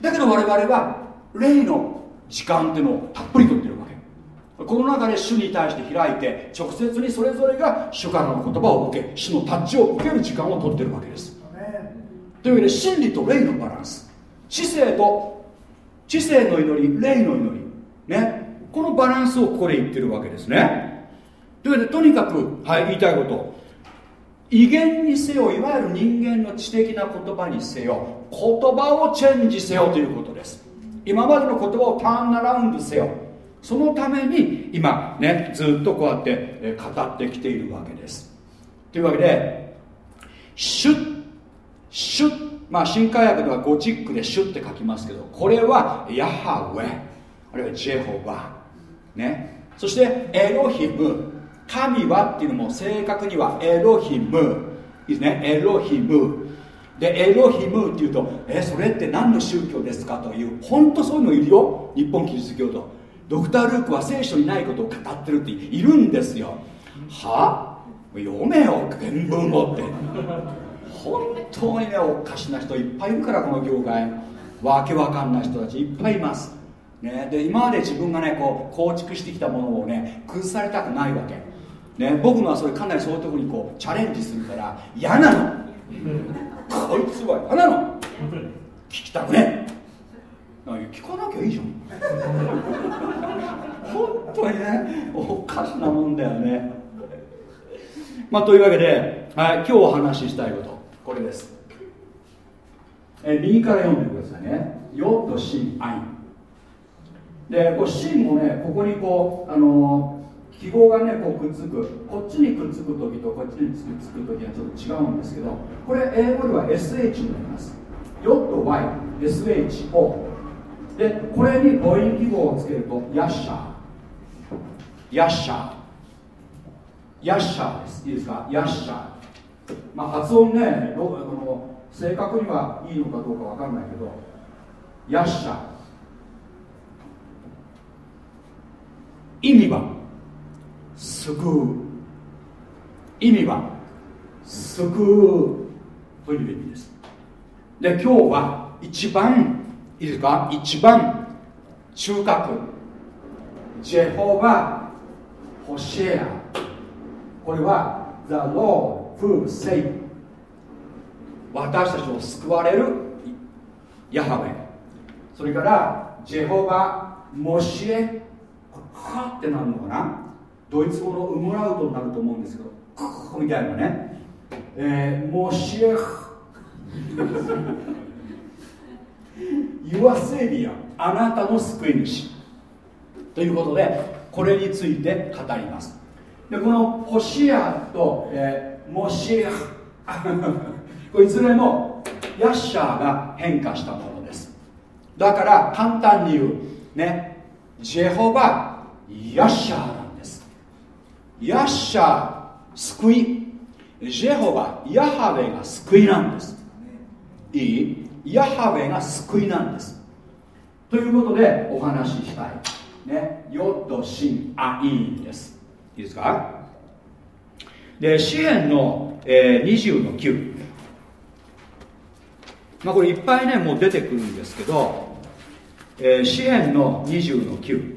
だけど我々は霊の時間っていうのをたっぷりとってるわけ。この中で主に対して開いて直接にそれぞれが主からの言葉を受け主のタッチを受ける時間を取ってるわけです。というわけで真理と霊のバランス。知性と知性の祈り霊の祈り。このバランスをここで言ってるわけですね。というわけでとにかく、はい、言いたいこと。威厳にせよいわゆる人間の知的な言葉にせよ言葉をチェンジせよということです。今までの言葉をターンアラウンドせよ。そのために今ねずっとこうやって語ってきているわけです。というわけでシュッシュッまあ新海訳ではゴチックでシュッって書きますけどこれはヤハウェ。あるいはジェホバ。ね。そしてエロヒム。神はっていうのも正確にはエロヒム。いいですね。エロヒム。でエロヒムっていうとえそれって何の宗教ですかという本当そういうのいるよ。日本キリスト教徒。ドクター・ルークは聖書にないことを語ってるっているんですよ。は？読めよ原文をって。本当にねおかしな人いっぱいいるからこの業界。わけわかんない人たちいっぱいいます。ね、で今まで自分がねこう構築してきたものをね崩されたくないわけ、ね、僕のはそれかなりそういうところにこうチャレンジするから嫌なの。こいつは嫌なの。聞きたくね聞かなきゃいいじゃん。本当にねおかしなもんだよね。まあ、というわけで、はい、今日お話ししたいこと。これです。え右から読んでくださいね「ヨットシンアイン」でこうシンもねここにこうあの記号がねこうくっつく。こっちにくっつく時とこっちにくっつく時はちょっと違うんですけどこれ英語では SH になります。ヨット YSHO でこれに母音記号をつけるとヤッシャー。ヤッシャー。ヤッシャーです。いいですか？ヤッシャー。まあ発音ねどうあの正確にはいいのかどうかわかんないけどヤッシャー意味は？救う意味は？救うという意味です。で今日は一番いいですか？一番中核。ジェホバ・ホシェア。これは The Lord who save 私たちを救われるヤハウェそれからジェホバ・モシエってなるのかな？ドイツ語のウムラウトになると思うんですけどクみたいなね、えー、モシエ Your Savior あなたの救い主ということでこれについて語りますでこのホシアと、えー、モシアこれいずれもヤッシャーが変化したものですだから簡単に言うねジェホバヤッシャーなんです。ヤッシャー救い。ジェホバヤハウェが救いなんです。いい？ヤハウェが救いなんです。ということでお話ししたい。ね。ヨッドシンアインです。いいですか？で詩篇の、えー、20の9まあこれいっぱいねもう出てくるんですけど、えー、詩篇の20の9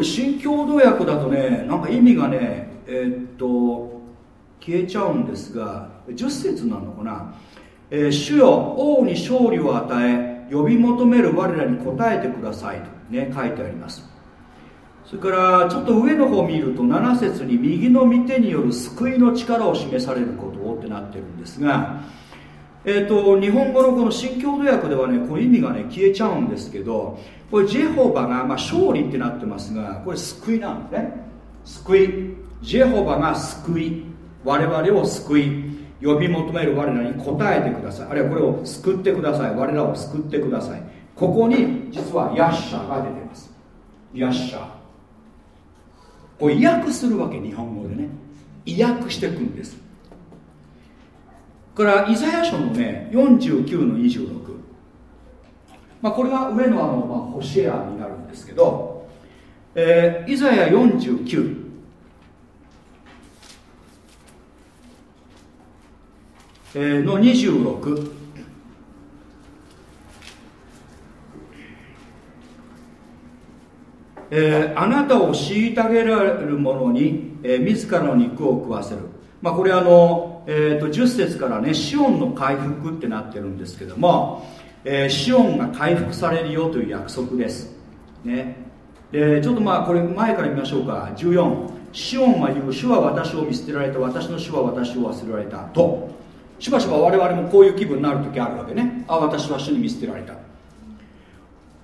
これ新共同訳だとねなんか意味がねえー、っと消えちゃうんですが10節なのかな、えー、主よ王に勝利を与え呼び求める我らに応えてくださいとね書いてあります。それからちょっと上の方を見ると7節に右の御手による救いの力を示されることをってなってるんですがえーと、日本語のこの新共同訳ではねこの意味がね消えちゃうんですけどこれジェホバが、まあ、勝利ってなってますがこれ救いなんですね。救い。ジェホバが救い。我々を救い。呼び求める我らに応えてください。あるいはこれを救ってください。我らを救ってください。ここに実はヤッシャーが出てます。ヤッシャ。ーこれ訳するわけ日本語でね。意訳していくんです。からイザヤ書のね49の26、まあ、これが上のあの、まあ、ホシエアになるんですけど、えー、イザヤ49えー、の26えー、あなたを虐げられる者に、えー、自らの肉を食わせる、まあ、これあのえーと、10節からねシオンの回復ってなってるんですけども、えー、シオンが回復されるよという約束です。ね。でちょっとまあこれ前から見ましょうか。14シオンは言う主は私を見捨てられた。私の主は私を忘れられた。と。しばしば我々もこういう気分になる時あるわけね。あ私は主に見捨てられた。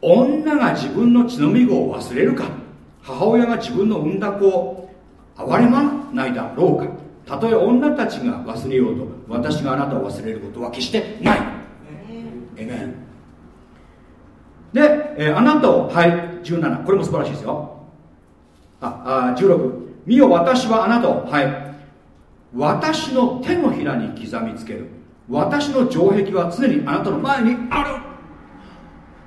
女が自分の血のみ子を忘れるか。母親が自分の産んだ子を憐れまないだろうか。たとえ女たちが忘れようと私があなたを忘れることは決してない。えめんで、えー、あなたをはい17これも素晴らしいですよ。ああ16見よ私はあなたをはい。私の手のひらに刻みつける。私の城壁は常にあなたの前にある。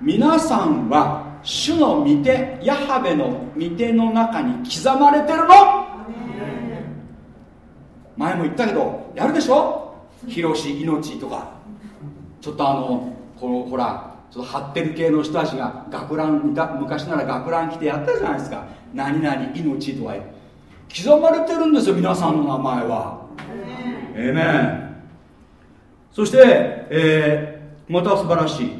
皆さんは主の御手ヤハベの御手の中に刻まれてるの前も言ったけどやるでしょ？広し命とか。ちょっとあのこのほらちょっと張ってる系の人たちが学ラン昔なら学ラン着てやったじゃないですか。何々命とは。刻まれてるんですよ皆さんの名前は。えめんそして、えー、また素晴らしい。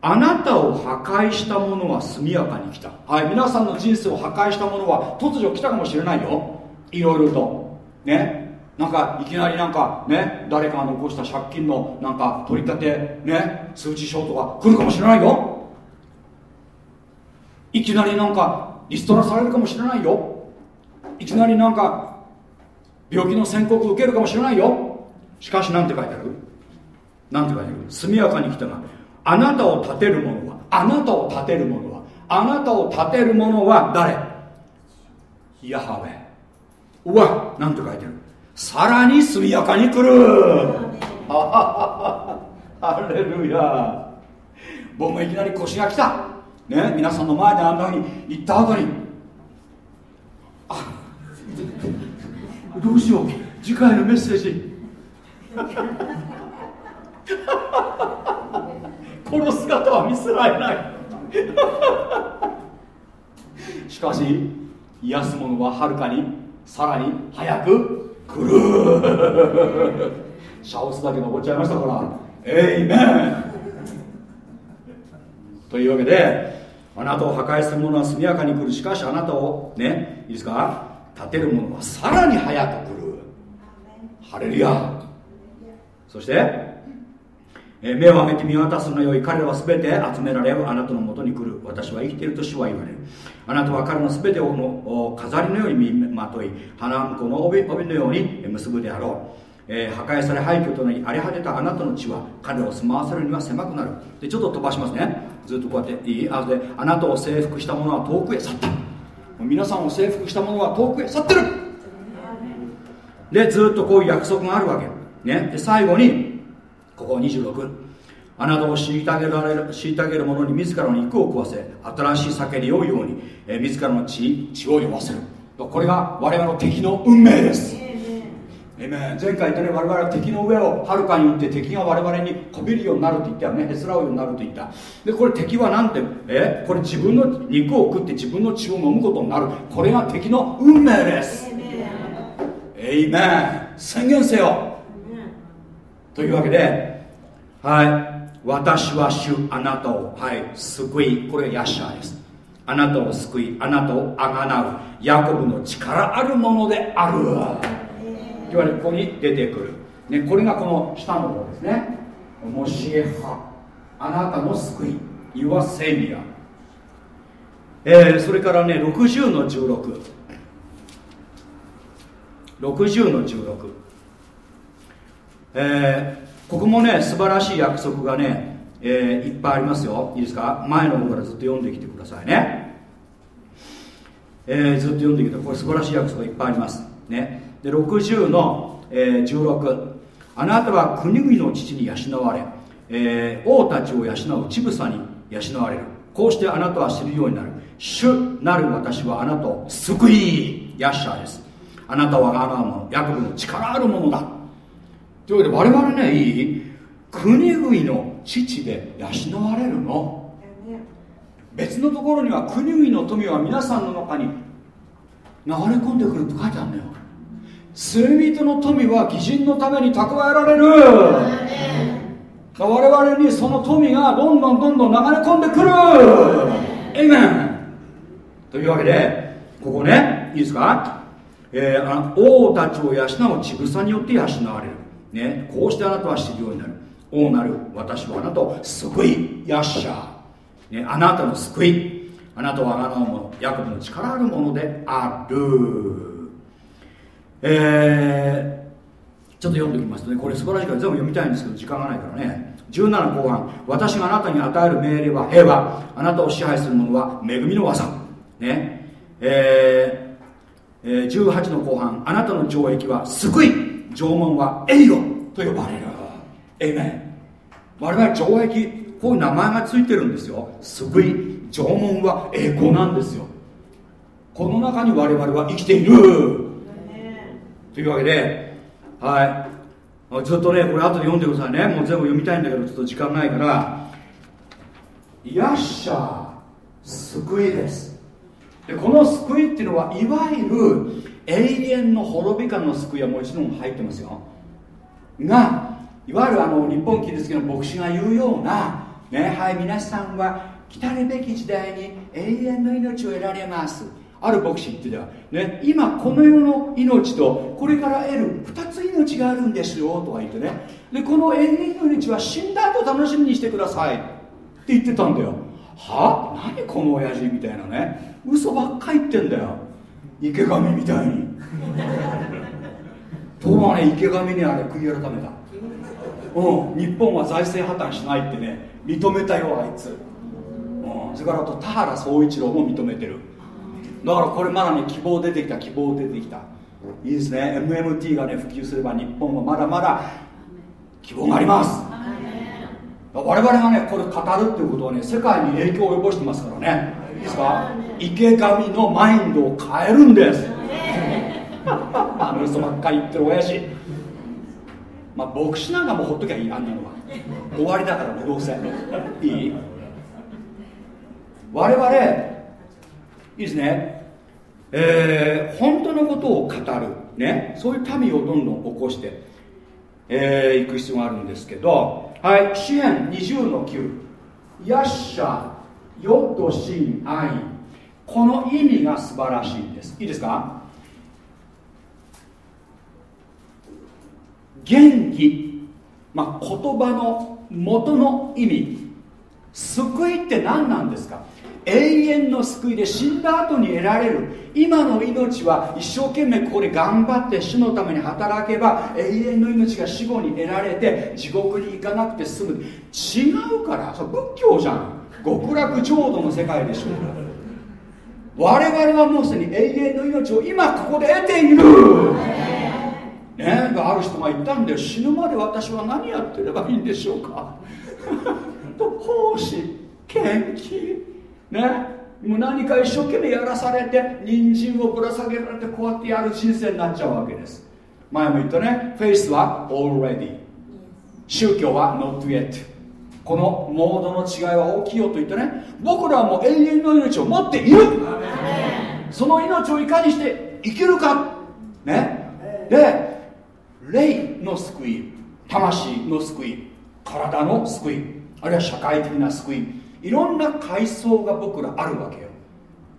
あなたを破壊した者は速やかに来た。はい皆さんの人生を破壊した者は突如来たかもしれないよ。いろいろと。ねなんかいきなりなんかね誰かが残した借金のなんか取り立てね通知書とか来るかもしれないよ。いきなりなんかリストラされるかもしれないよ。いきなりなんか病気の宣告を受けるかもしれないよ。しかし何て書いてある？何て書いてある？速やかに来たがあなたを立てる者はあなたを立てる者はあなたを立てる者は誰？ヤハウェ。うわ何て書いてある？さらに速やかに来る。ハレルヤ。僕もいきなり腰が来た。ね皆さんの前であんなふうに言った後に。あどうしよう。次回のメッセージ。この姿は見せられない。しかし癒す者ははるかにさらに早く。来る。シャオスだけ残っちゃいましたから。エイメンというわけであなたを破壊する者は速やかに来る。しかしあなたをねいいですか？立てる者はさらに早く来る。ハレルヤ。そしてえ目を上げて見渡すのよい。彼らは全て集められあなたのもとに来る。私は生きていると主は言われる。あなたは彼の全てをの飾りのようにまとい。花婿の帯帯のように結ぶであろう、えー、破壊され廃墟となり荒れ果てたあなたの血は彼を住まわせるには狭くなる。でちょっと飛ばしますね。ずっとこうやっていいあであなたを征服した者は遠くへ去った。皆さんを征服した者は遠くへ去ってる。でずっとこういう約束があるわけ。ね。で最後にここ26あなたを虐げられる虐げる者に自らの肉を食わせ新しい酒に酔うように、えー、自らの血に血を酔わせる。これが我々の敵の運命です。え前回言ったね我々は敵の上をはるかに行って敵が我々にこびるようになると言ったよ。ねへつらうようになると言った。でこれ敵は何てえこれ自分の肉を食って自分の血を飲むことになる。これが敵の運命です。えいめ宣言せよ。というわけではい。私は主あなたを。はい。救い。これはヤシャーです。あなたを救いあなたをあがなう。ヤコブの力あるものである。と言われここに出てくる、ね、これがこの下の方ですね。モシエハあなたの救い。Your Savior え、それからね60の1660の16えーここもね素晴らしい約束がね、えー、いっぱいありますよ。いいですか？前の方からずっと読んできてくださいね、えー、ずっと読んできてこれ素晴らしい約束がいっぱいあります。ね。で60の、えー、16あなたは国々の父に養われ、えー、王たちを養う乳房に養われる。こうしてあなたは知るようになる。主なる私はあなたを救いヤッシャーです。あなたはあなたのヤコブの力あるものだ。というわけで我々ねいい？国々の父で養われるの。別のところには国々の富は皆さんの中に流れ込んでくるって書いてあるんだよ。罪人の富は義人のために蓄えられる。我々にその富がどんどんどんどん流れ込んでくる。エイメンというわけでここねいいですか、えー、王たちを養う乳房によって養われる。ね、こうしてあなたは知るようになる。王なる。私はあなたを救いヤッシャー、ね、あなたの救い。あなたはあなたのものヤコブの力あるものである。えー、ちょっと読んでおきますとねこれ素晴らしいから全部読みたいんですけど時間がないからね。17後半。私があなたに与える命令は平和。あなたを支配する者は恵みの技。ね。えー、えー、18の後半。あなたの懲役は救い。縄文はエイロと呼ばれる。エイメン我々城壁こういう名前がついてるんですよ。救い縄文は栄光なんですよ。この中に我々は生きている。というわけではい。ずっとねこれ後で読んでくださいね。もう全部読みたいんだけどちょっと時間ないから。ヤッシャー救いです。でこの救いっていうのはいわゆる永遠の滅び感の救いはもちろん入ってますよ。がいわゆるあの日本キリスト教の牧師が言うようなねはい皆さんは来たるべき時代に永遠の命を得られます。ある牧師言ってた。ね今この世の命とこれから得る2つ命があるんですよとか言ってね。でこの永遠の命は死んだ後楽しみにしてください。って言ってたんだよ。は？何この親父みたいなね。嘘ばっか言ってんだよ。池上みたいに。ところがね池上にあれ悔い改めた。うん日本は財政破綻しないってね認めたよあいつ、うん、それからあと田原総一郎も認めてる。だからこれまだね希望出てきた希望出てきた。いいですね。MMT がね普及すれば日本はまだまだ希望があります。我々がねこれ語るっていうことはね世界に影響を及ぼしてますからね。いいですか？池上のマインドを変えるんです。あの嘘ばっかり言ってる親父。まあ牧師なんかもほっときゃいいあんなのは。終わりだからねどうせ。いい？我々いいですね。えー、本当のことを語る。ね。そういう民をどんどん起こしてい、えー、く必要があるんですけど。はい。詩篇20の9ヤッシャヨットシンアイこの意味が素晴らしいんです。いいですか？元気、まあ、言葉の元の意味。救いって何なんですか？永遠の救いで死んだ後に得られる。今の命は一生懸命ここで頑張って主のために働けば永遠の命が死後に得られて地獄に行かなくて済む。違うから。そ仏教じゃん。極楽浄土の世界でしょ。我々はもうすでに永遠の命を今ここで得ている。ねある人が言ったんで死ぬまで私は何やってればいいんでしょうか。と奉仕献金。ねもう何か一生懸命やらされて人参をぶら下げられてこうやってやる人生になっちゃうわけです。前も言ったね。フェイスは already 宗教は not yet このモードの違いは大きいよと言ってね僕らはもう永遠の命を持っている。その命をいかにして生きるか。ね。で霊の救い魂の救い体の救いあるいは社会的な救いいろんな階層が僕らあるわけよ。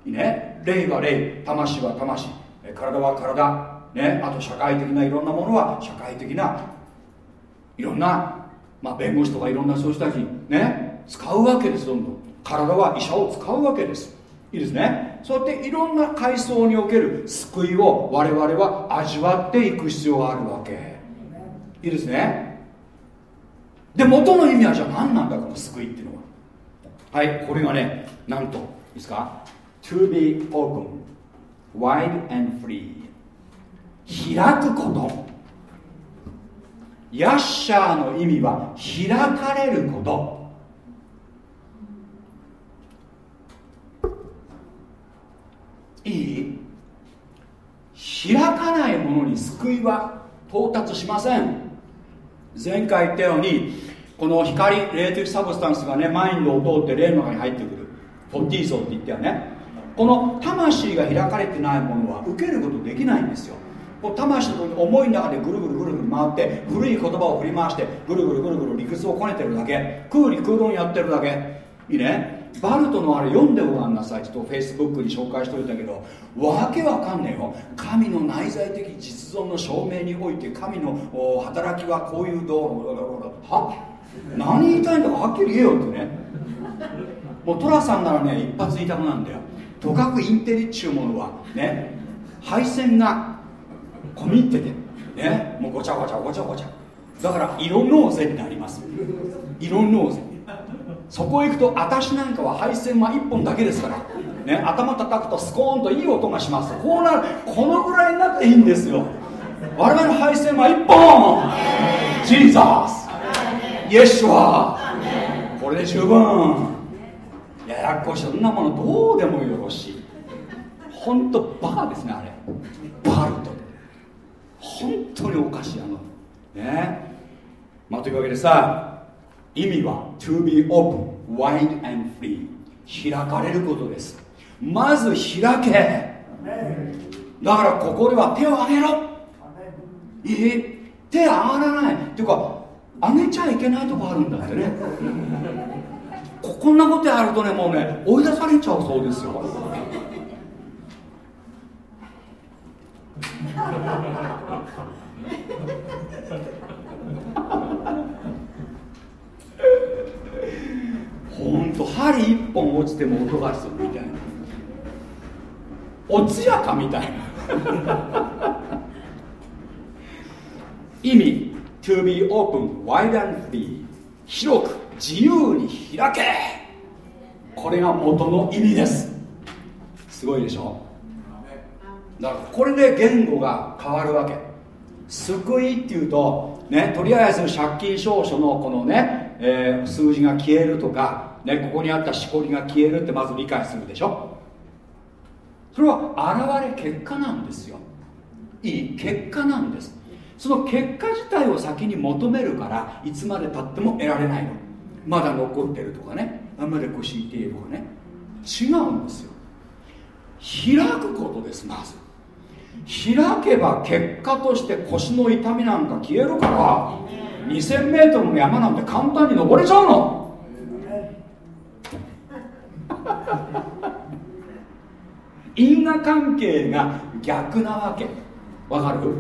いいね。霊は霊魂は魂体は体。ね。あと社会的ないろんなものは社会的ないろんな、まあ、弁護士とかいろんなそういう人たちにね使うわけですどんどん。体は医者を使うわけです。いいですね。そうやっていろんな階層における救いを我々は味わっていく必要があるわけ。いいですね。で元の意味はじゃあ何なんだこの救いっていうのは。はいこれがねなんといいですか？To be open wide and free 開くこと。ヤッシャーの意味は開かれること。いい？開かないものに救いは到達しません。前回言ったようにこの光霊的サブスタンスがねマインドを通って霊の中に入ってくる。フォッティーゾって言ったよね。この魂が開かれてないものは受けることできないんですよ。こう魂の思いの中でぐるぐるぐるぐる回って古い言葉を振り回してぐるぐるぐるぐる理屈をこねてるだけ。空に空論やってるだけ。いいね。バルトのあれ読んでごらんなさいちょっとフェイスブックに紹介しておいたけどわけわかんねえよ。神の内在的実存の証明において神の働きはこういう道路は何言いたいんだかはっきり言えよってね。もう寅さんならね一発言いたくなんだよ。とかくインテリっちゅうものはね。配線が込み入っててね。もうごちゃごちゃごちゃごちゃ。だから色納税になります。色納税そこへ行くと私なんかは配線は1本だけですから。ね頭叩くとスコーンといい音がします。こうなる。このぐらいになっていいんですよ。我々の配線は1本。ジーザースイエスは。これで十分。ややこしい。そんなものどうでもよろしい。本当バカですねあれ。バルト。本当におかしいあのね。まあというわけでさ意味は to be open wide and free 開かれることです。まず開け。だからここでは手を挙げろ。いい手上がらない。っていうか上げちゃいけないとこあるんだってね。こんなことやるとねもうね追い出されちゃうそうですよ。ほんと針一本落ちても音がするみたいな。おつやかみたいな。意味 to be open wide and free. 広く自由に開け。これが元の意味です。すごいでしょ？これで言語が変わるわけ。救いっていうとねとりあえず借金証書のこのね、えー、数字が消えるとか、ね、ここにあったしこりが消えるってまず理解するでしょ。それは現れ結果なんですよ。いい結果なんです。その結果自体を先に求めるからいつまでたっても得られないの。まだ残ってるとかね。あんまり腰痛いとかね。違うんですよ。開くことですまず。開けば結果として腰の痛みなんか消えるから 2000m の山なんて簡単に登れちゃうの。因果関係が逆なわけ。わかる？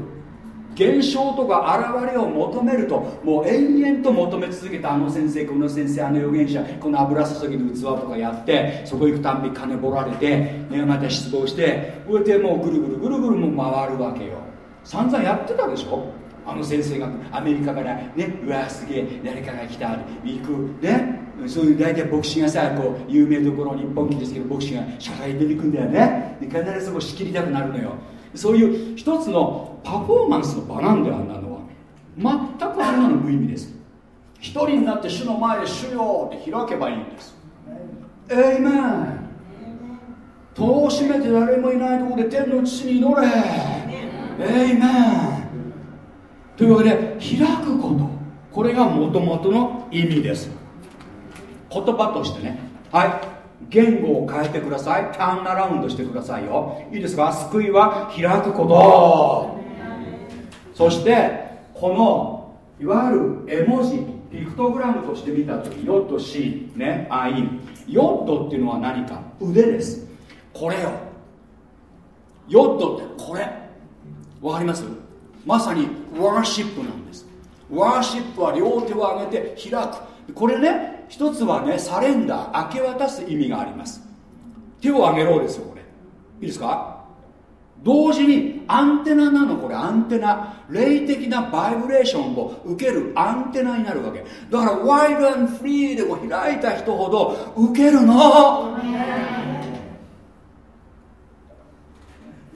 現象とか現れを求めるともう延々と求め続けたあの先生この先生あの預言者この油注ぎの器とかやってそこ行くたんび金ぼられて、ね、また失望してこうやってもうぐるぐるぐるぐるも回るわけよ。散々やってたでしょ？あの先生がアメリカからねうわすげえ誰かが来た行く。ね？そういう大体牧師がさこう有名どころ日本来ですけど牧師が社会に出てくんだよね。で必ずそこ仕切りたくなるのよ。そういう一つのパフォーマンスの場なんであんなのは全くあんなの無意味です。一人になって主の前で主よって開けばいいんです。エイメン。戸を閉めて誰もいないところで天の父に祈れ。エイメン。というわけで開くこと。これがもともとの意味です。言葉としてね。はい。言語を変えてください。ターンアラウンドしてくださいよ。いいですか？救いは開くこと。そしてこのいわゆる絵文字ピクトグラムとして見た時ヨット C ねアイン。ヨットっていうのは何か？腕です。これよ。ヨットってこれ。わかります？まさにワーシップなんです。ワーシップは両手を上げて開く。これね一つはねサレンダー明け渡す意味があります。手を挙げろですよこれ。いいですか？同時にアンテナなのこれ。アンテナ。霊的なバイブレーションを受けるアンテナになるわけ。だからワイドアンフリーでこう開いた人ほど受けるの。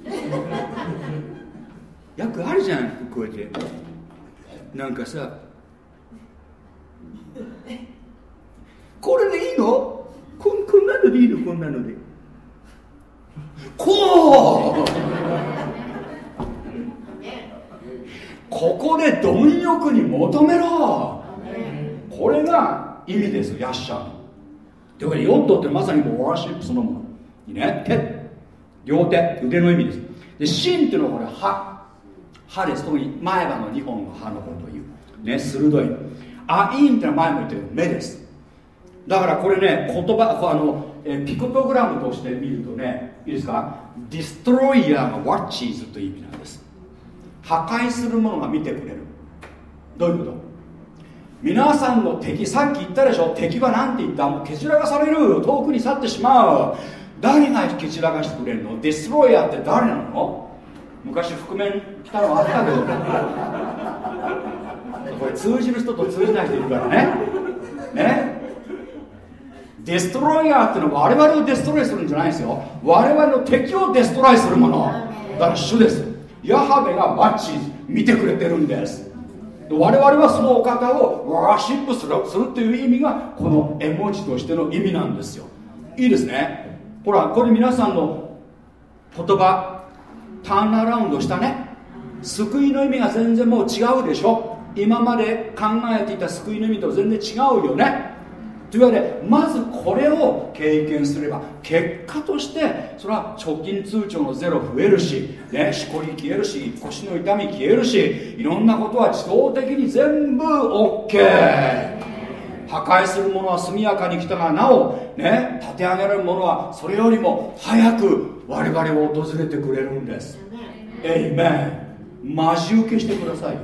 よくあるじゃんこうやって。なんかさこれでいいの？ここんなのでいいの？こんなのでこう。ここで貪欲に求めろ。これが意味ですヤッシャーというわけでヨットってまさにもうワーシップそのもの。いいね。手。両手。腕の意味です。で芯っていうのはこれ歯。歯です。特に前歯の2本の歯のことを言う。ね鋭い。アインってのは前も言ってる。目です。だからこれね言葉あのえピクトグラムとして見るとねいいですか？ディストロイヤーのワッチーズという意味なんです。破壊するものが見てくれる。どういうこと？皆さんの敵さっき言ったでしょ？敵は何て言った？もう蹴散らかされる。遠くに去ってしまう。誰が蹴散らかしてくれるの？ディストロイヤーって誰なの？昔覆面来たのあったけど。これ通じる人と通じない人いるからね。ね？デストロイヤーっていうのは我々をデストロイするんじゃないですよ。我々の敵をデストロイするもの。だから主です。ヤハベがマッチ見てくれてるんです。我々はそのお方をワーシップするするっていう意味がこの絵文字としての意味なんですよ。いいですね。ほらこれ皆さんの言葉ターンアラウンドしたね。救いの意味が全然もう違うでしょ。今まで考えていた救いの意味と全然違うよねというわけでまずこれを経験すれば結果としてそれは貯金通帳のゼロ増えるし、ね、しこり消えるし腰の痛み消えるしいろんなことは自動的に全部 OK 破壊する者は速やかに来たがなおね立て上げられる者はそれよりも早く我々を訪れてくれるんです。エイメンマジ受けしてくださいよ。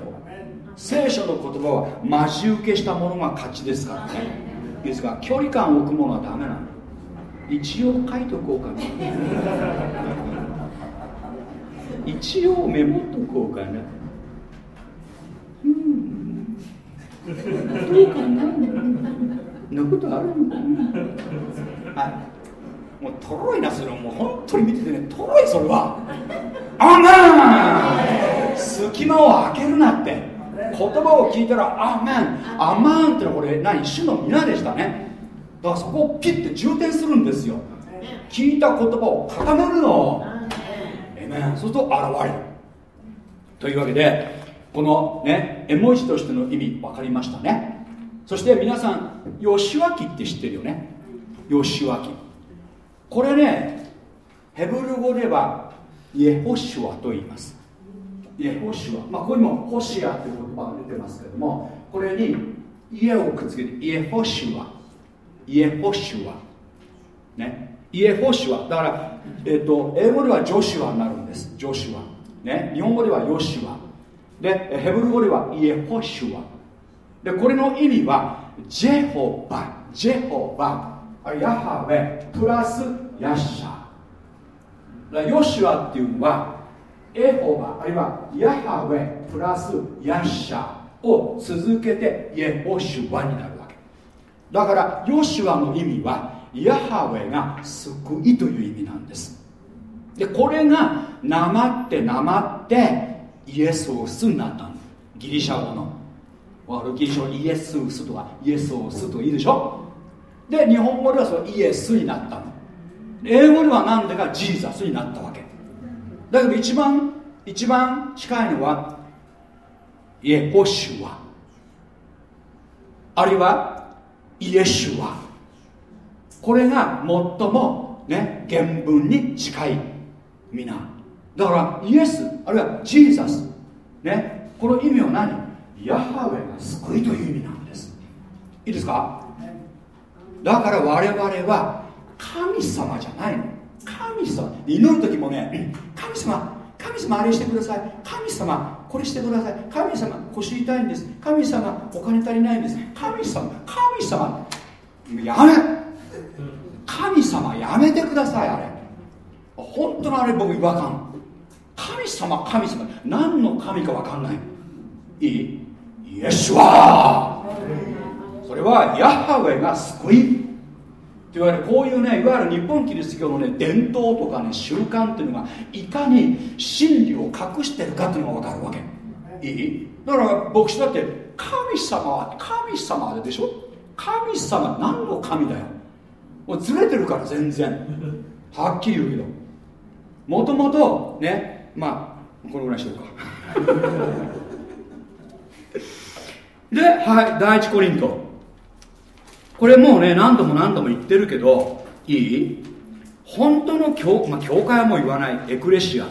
聖書の言葉はマジ受けした者が勝ちですからね。ですが距離感を置くものはダメなの。一応書いとこうかな。一応メモっとこうかな。うん。どうかな。なことあるの？かなはいもうトロいなそれもう本当に見ててねトロいそれは。あまん隙間を開けるなって言葉を聞いたら「アーメン」「アマン」ってのはこれ何主の皆でしたね。だからそこをピッて充填するんですよ。聞いた言葉を固めるのえめんそうすると現れる。というわけでこのね絵文字としての意味分かりましたね。そして皆さん吉脇って知ってるよね。吉脇これねヘブル語ではイエホシュアと言いますイエホシュア、まあ、ここにもホシアという言葉が出てますけどもこれに家をくっつけてイエホシュアイエホシュアね。イエホシュアだから、えーと、英語ではジョシュアになるんです。ジョシュア、ね、日本語ではヨシュア。でヘブル語ではイエホシュアでこれの意味はジェホバジェホバヤハウェプラスヤッシャ。ヨシュアっていうのはエホバあるいはヤハウェプラスヤッシャを続けてイエホシュワになるわけ。だからヨシュアの意味はヤハウェが救いという意味なんです。でこれがなまってなまってイエスをスになったの。ギリシャ語の。ギリシャ語イエスウスとかイエスをスといいでしょ。で日本語ではそのイエスになったの。英語では何でかジーザスになったわけ。だけど一番一番近いのはイエホシュワ。あるいはイエシュワ。これが最もね原文に近い皆。だからイエスあるいはジーザス。ねこの意味は何？ヤハウェが救いという意味なんです。いいですか？だから我々は神様じゃないの。神様祈る時もね神様神様あれしてください。神様これしてください。神様腰痛いんです。神様お金足りないんです。神様神様やめ。神様やめてくださいあれ。本当のあれ僕違和感。神様神様。何の神か分かんない。いい。イエスは。それはヤハウェが救い。いわれるこういうねいわゆる日本キリスト教のね伝統とかね習慣っていうのがいかに真理を隠してるかっていうのが分かるわけ。いい？だから牧師だって神様は神様でしょ？神様何の神だよ？もうずれてるから全然。はっきり言うけど。もともとねまあこのぐらいしようか。ではい第一コリントこれもうね何度も何度も言ってるけどいい？本当の教,、まあ、教会はもう言わない。エクレシア。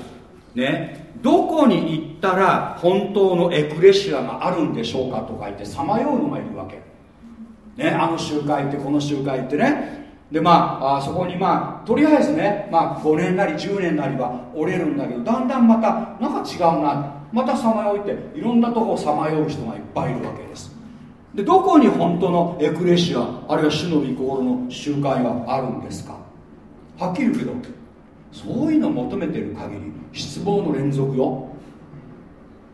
ね。どこに行ったら本当のエクレシアがあるんでしょうかとか言ってさまようのがいるわけ。ね。あの集会ってこの集会ってね。でまああそこにまあとりあえずね、まあ、5年なり10年なりは折れるんだけどだんだんまたなんか違うな。またさまよいっていろんなとこをさまよう人がいっぱいいるわけです。でどこに本当のエクレシアあるいは主の御心の集会があるんですか？はっきり言うけどそういうのを求めてる限り失望の連続よ。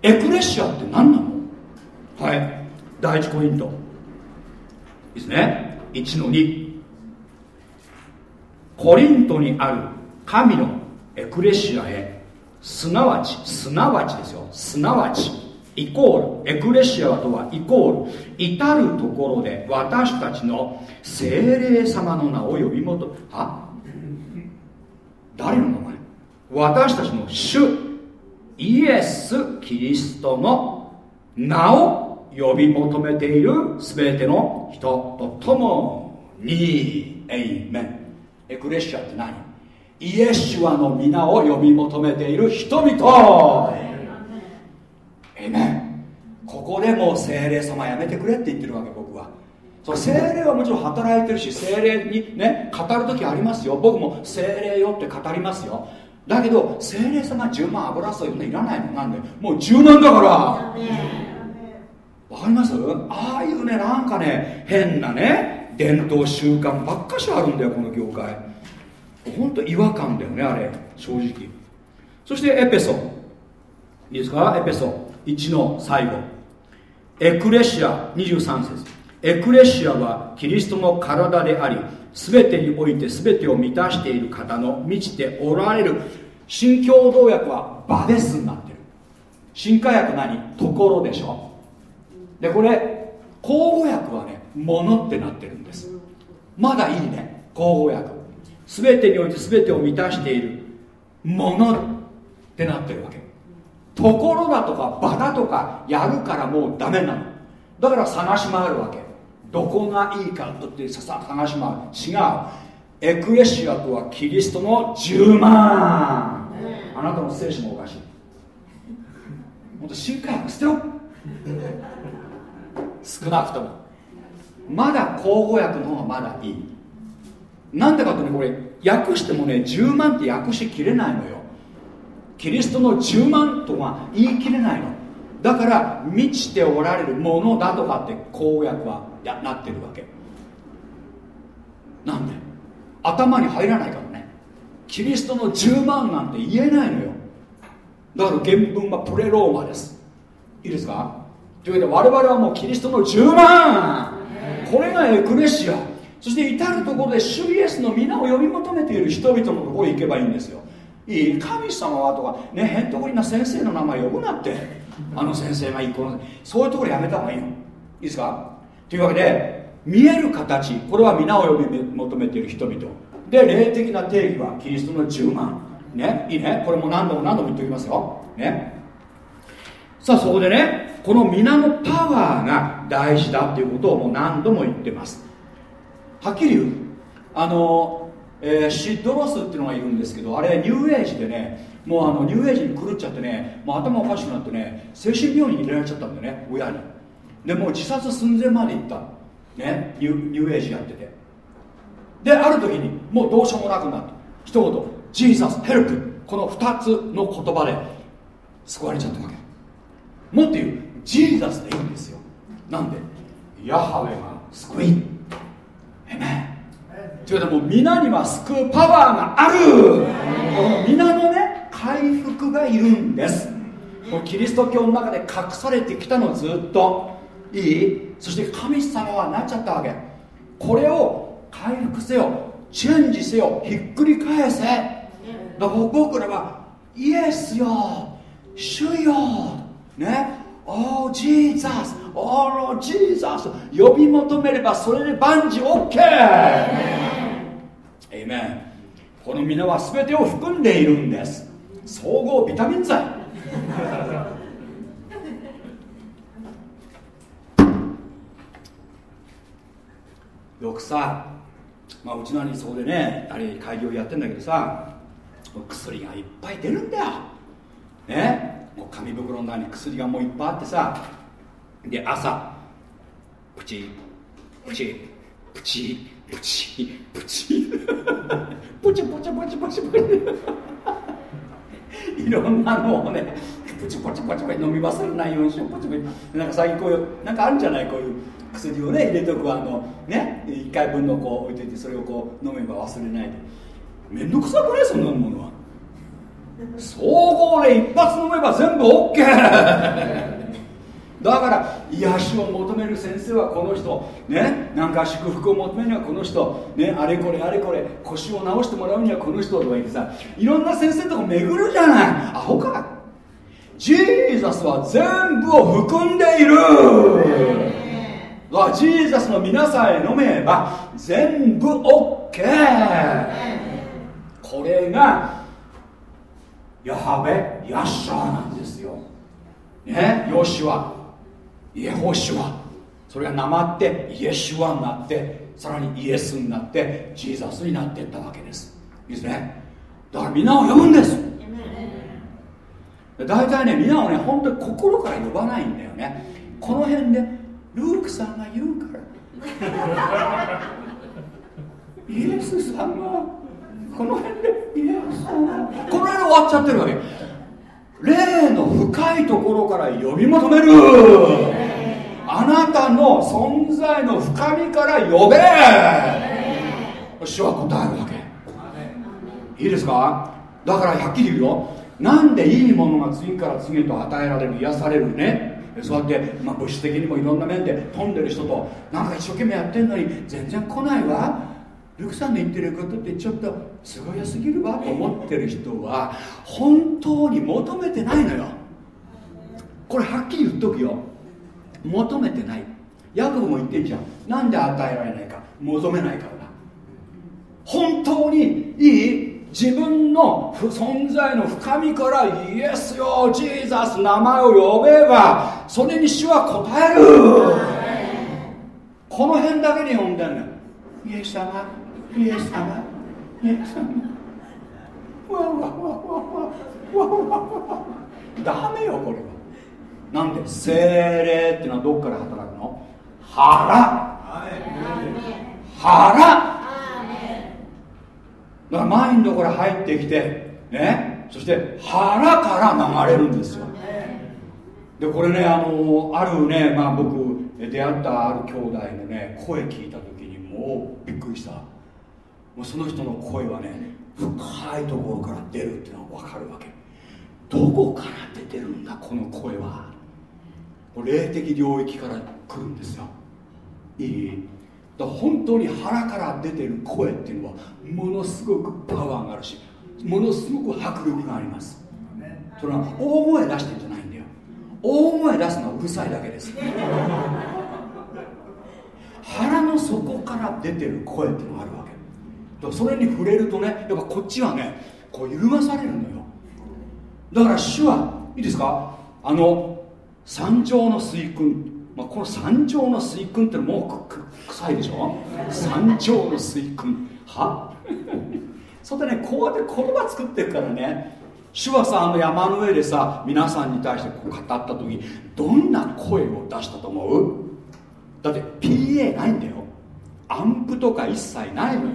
エクレシアって何なの？はい。第1ポイント。ですね。1の2コリントにある神のエクレシアへすなわちすなわちですよ。すなわちイコールエクレシアとはイコール至るところで私たちの精霊様の名を呼び求めは？誰の名前？私たちの主イエス・キリストの名を呼び求めている全ての人と共に。エイメンエクレシアって何？イエシュアの皆を呼び求めている人々。エイメンここでもう精霊様やめてくれって言ってるわけ僕は。そう精霊はもちろん働いてるし精霊にね語る時ありますよ。僕も精霊よって語りますよ。だけど精霊様10万油注いのいらないのなんでもう柔軟だから。わかります？ああいうねなんかね変なね伝統習慣ばっかしあるんだよこの業界。本当違和感だよねあれ。正直。そしてエペソ。いいですか？エペソ1の最後。エクレシア23節。エクレシアはキリストの体であり全てにおいて全てを満たしている方の満ちておられる。新共同訳はバデスになってる。新化訳何？ところでしょ。でこれ口語訳はねものってなってるんです。まだいいね。口語訳。全てにおいて全てを満たしているものってなってるわけ。ところだとか場だとかやるからもうダメなの。だから探し回るわけ。どこがいいかってささ探し回る。違う。エクレシアとはキリストの10万。あなたの聖書もおかしい。もっと新海捨てろ。少なくとも。まだ口語訳の方がまだいい。なんでかってねこれ訳してもね10万って訳しきれないのよ。キリストの10万とは言い切れないの。だから満ちておられるものだとかって公約はやなってるわけ。なんで？頭に入らないからね。キリストの10万なんて言えないのよ。だから原文はプレローマです。いいですか？というわけで我々はもうキリストの10万。これがエクレシア。そして至る所で主イエスの皆を呼び求めている人々のところに行けばいいんですよ。いい神様はとかねへんとこりな先生の名前呼ぶなって。あの先生がいいこのそういうところやめた方がいいのいいですか？というわけで見える形。これは皆を呼び求めている人々。で霊的な定義はキリストの10万。ね？いいね？これも何度も何度も言っておきますよ。ね？さあそこでねこの皆のパワーが大事だっていうことをもう何度も言ってます。はっきり言う。あの、えー、 Sid Roth っていうのがいるんですけどあれニューエイジでねもうあのニューエイジに狂っちゃってねもう頭おかしくなってね精神病院に入れられちゃったんだよね親に。でもう自殺寸前まで行った。ねニュニューエイジやってて。である時にもうどうしようもなくなった。一言「Jesus help」この2つの言葉で救われちゃったわけ。もっと言う Jesus でいいんですよ。なんで？ヤハウェが救い。えめということでもう皆には救うパワーがある。この皆のね回復がいるんです。もうキリスト教の中で隠されてきたのずっと。いい？そして神様はなっちゃったわけ。これを回復せよ。チェンジせよ。ひっくり返せ。だから僕らはイエスよ。主よ。ね？Oh Jesus. Oh Jesus. 呼び求めればそれで万事 OK エイメンこの皆は全てを含んでいるんです。総合ビタミン剤。よくさ、まあ、うちの兄そうでねあれ開業やってんだけどさ薬がいっぱい出るんだよ。ね？もう紙袋の中に薬がもういっぱいあってさ。で朝プチプチプチ。プチプチプチプチプチプチプチいろんなのをねプチプチプチプチ飲み忘れないようにしようプチプチなんか最近こういうなんかあるんじゃないこういう薬をね入れとくあのね1回分のこう置いといてそれをこう飲めば忘れないでめんどくさくねそんなものは総合で一発飲めば全部 OK だから癒しを求める先生はこの人。ねなんか祝福を求めるにはこの人。ねあれこれあれこれ腰を治してもらうにはこの人とか言ってさいろんな先生とか巡るじゃない。アホか。ジーザスは全部を含んでいる。ジーザスの皆さえ飲めば全部 OK これがヤハベヤッシャーなんですよ。ねヨシュア。イエホシュア。それがなまってイエシュアになってさらにイエスになってジーザスになっていったわけです。いいですね。だから皆を呼ぶんです。大体ね皆をね本当に心から呼ばないんだよね。この辺でルークさんが言うから。イエスさんがこの辺でイエスさんがこの辺で終わっちゃってるわけ霊の深いところから呼び求める。あなたの存在の深みから呼べ。主は答えるわけ。いいですか？だからはっきり言うよ。なんでいいものが次から次へと与えられる癒されるね。そうやって、まあ、物質的にもいろんな面で飛んでる人となんか一生懸命やってんのに全然来ないわ。ルクさんの言ってることってちょっとすごいすぎるわと思ってる人は本当に求めてないのよ。これはっきり言っとくよ。求めてない。ヤコブも言ってんじゃん。なんで与えられないか。求めないからだ。本当にいい自分の存在の深みからイエスよジーザス名前を呼べばそれに主は答える。この辺だけで呼んでんのイエス様。イエス様イエス様わわわわわわわダメよこれはなんで精霊っていうのはどっから働くの腹腹だからマインドから入ってきてねそして腹から流れるんですよでこれねあのあるね、まあ、僕出会ったある兄弟のね声聞いた時にもうびっくりしたもうその人の声はね深いところから出るっていうのは分かるわけ。どこから出てるんだこの声は。霊的領域から来るんですよ。いい？だ本当に腹から出てる声っていうのはものすごくパワーがあるしものすごく迫力があります。それは大声出してんじゃないんだよ。大声出すのはうるさいだけです。腹の底から出てる声っていうのがあるわけそれに触れるとねやっぱこっちはねこう揺るがされるのよ。だから主はいいですか？あの山頂の水訓。まあ、この山頂の水訓ってもう臭いでしょ？山頂の水訓。は？それでねこうやって言葉作ってるからね主はさあの山の上でさ皆さんに対してこう語った時どんな声を出したと思う？だって PA ないんだよ。アンプとか一切ないのよ。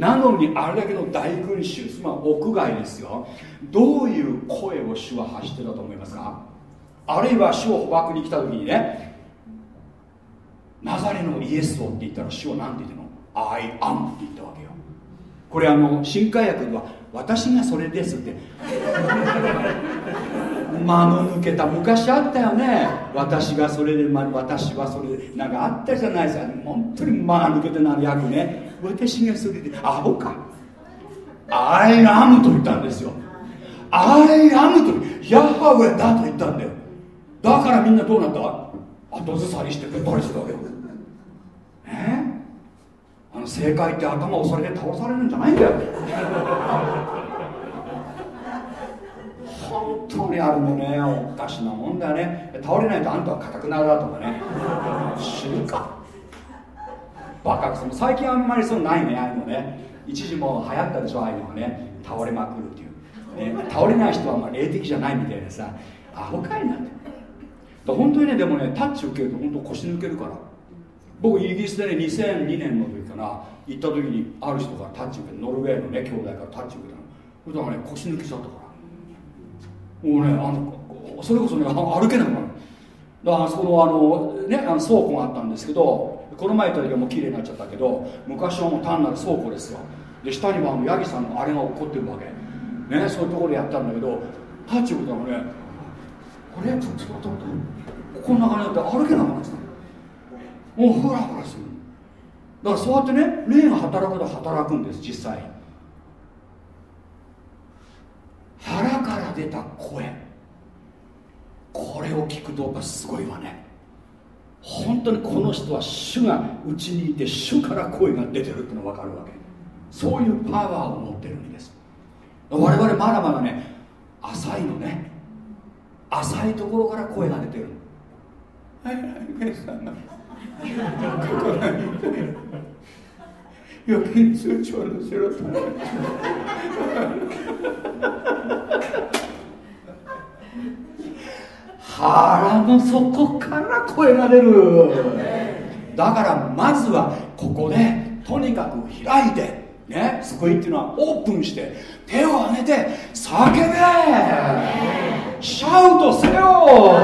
なのにあれだけの大群衆つまり屋外ですよ。どういう声を主は発してたと思いますか？あるいは主を捕獲に来た時にねナザレのイエスをって言ったら主は何て言ったの ?I am って言ったわけよ。これあの新海薬では私がそれですって。間の抜けた昔あったよね。私がそれで、私はそれでなんかあったじゃないですか。本当に間が抜けてなる役ね。私がそれでアホか。I am と言ったんですよ。I am とヤハウェだと言ったんだよ。だからみんなどうなった？後ずさりしてべったりしてたわけよ。え？あの正解って頭を押されて倒されるんじゃないんだよ。本当にあるのねおかしなもんだよね。倒れないとあんたは硬くなるだとかね。知るか。バカくそも最近あんまりそうないねああいうのね。一時も流行ったでしょああいうのがね。倒れまくるっていう、ね、倒れない人はまあ霊的じゃないみたいでさ。アホかいなって。本当にねでもねタッチ受けると本当腰抜けるから。僕イギリスでね2002年の時かな。行った時にある人がタッチ受けノルウェーのね兄弟からタッチ受けたの。そしたらね腰抜けちゃったから。もうねあのそれこそね歩けなくなる。だからそのあのねあの倉庫があったんですけどこの前行った時はもう綺麗になっちゃったけど昔はもう単なる倉庫ですよで下にはあのヤギさんのあれが起こってるわけ。ねそういうところでやったんだけどタッチ受けたらねあれ？ちょっとちょっとこんな感じだって歩けなくなってた。もうフラフラする。だからそうやってね霊が働くと働くんです実際。腹から出た声。これを聞くとやっぱすごいわね。本当にこの人は主がうちにいて主から声が出てるってのが分かるわけ。そういうパワーを持ってるんです。我々まだまだね浅いのね。浅いところから声が出てる。預金通帳のしろと腹の底から声が出る。だからまずはここでとにかく開いてね救いっていうのはオープンして手を挙げて叫べ。シャウトせよ。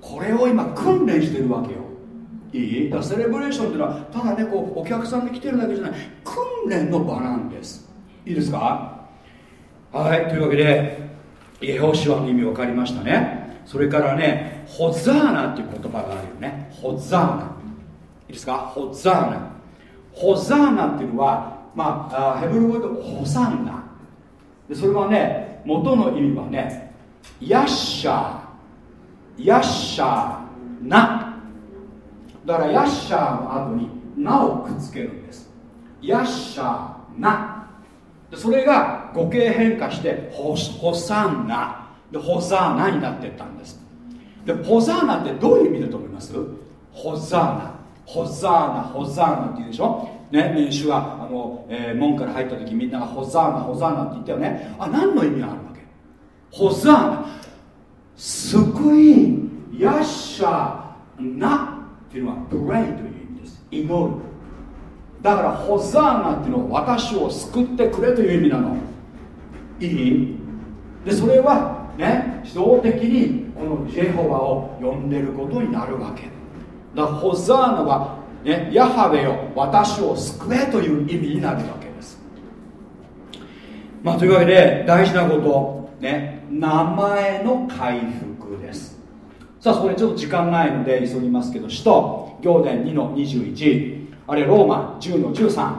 これを今訓練してるわけよ。いい？だセレブレーションっていうのはただねこうお客さんで来てるだけじゃない。訓練の場なんです。いいですか？はいというわけでエホシュアの意味分かりましたね。それからねホザーナっていう言葉があるよね。ホザーナ。いいですか？ホザーナ。ホザーナっていうのはまあヘブル語でホサンナ。でそれはね元の意味はねヤッシャー。ヤッシャーナ。だからヤッシャーの後にナをくっつけるんです。ヤッシャーナ。でそれが語形変化してホホサンナでホザーナになっていったんです。でホザーナってどういう意味だと思います？ホザーナホザーナホザーナって言うでしょ？ね民主はあの、えー、門から入った時みんながホザーナホザーナって言ったよね。あ何の意味があるわけ？ホザーナ救いヤッシャーナっていうのはプレイという意味です。祈る。だからホザーナっていうのは私を救ってくれという意味なの。いい？でそれはね自動的にこのジェホバを呼んでることになるわけ。だからホザーナは、ね、ヤハウェよ私を救えという意味になるわけです。まあというわけで大事なことね名前の回復です。さあそこでちょっと時間ないので急ぎますけど使徒行伝2の21あるいはローマ？10の13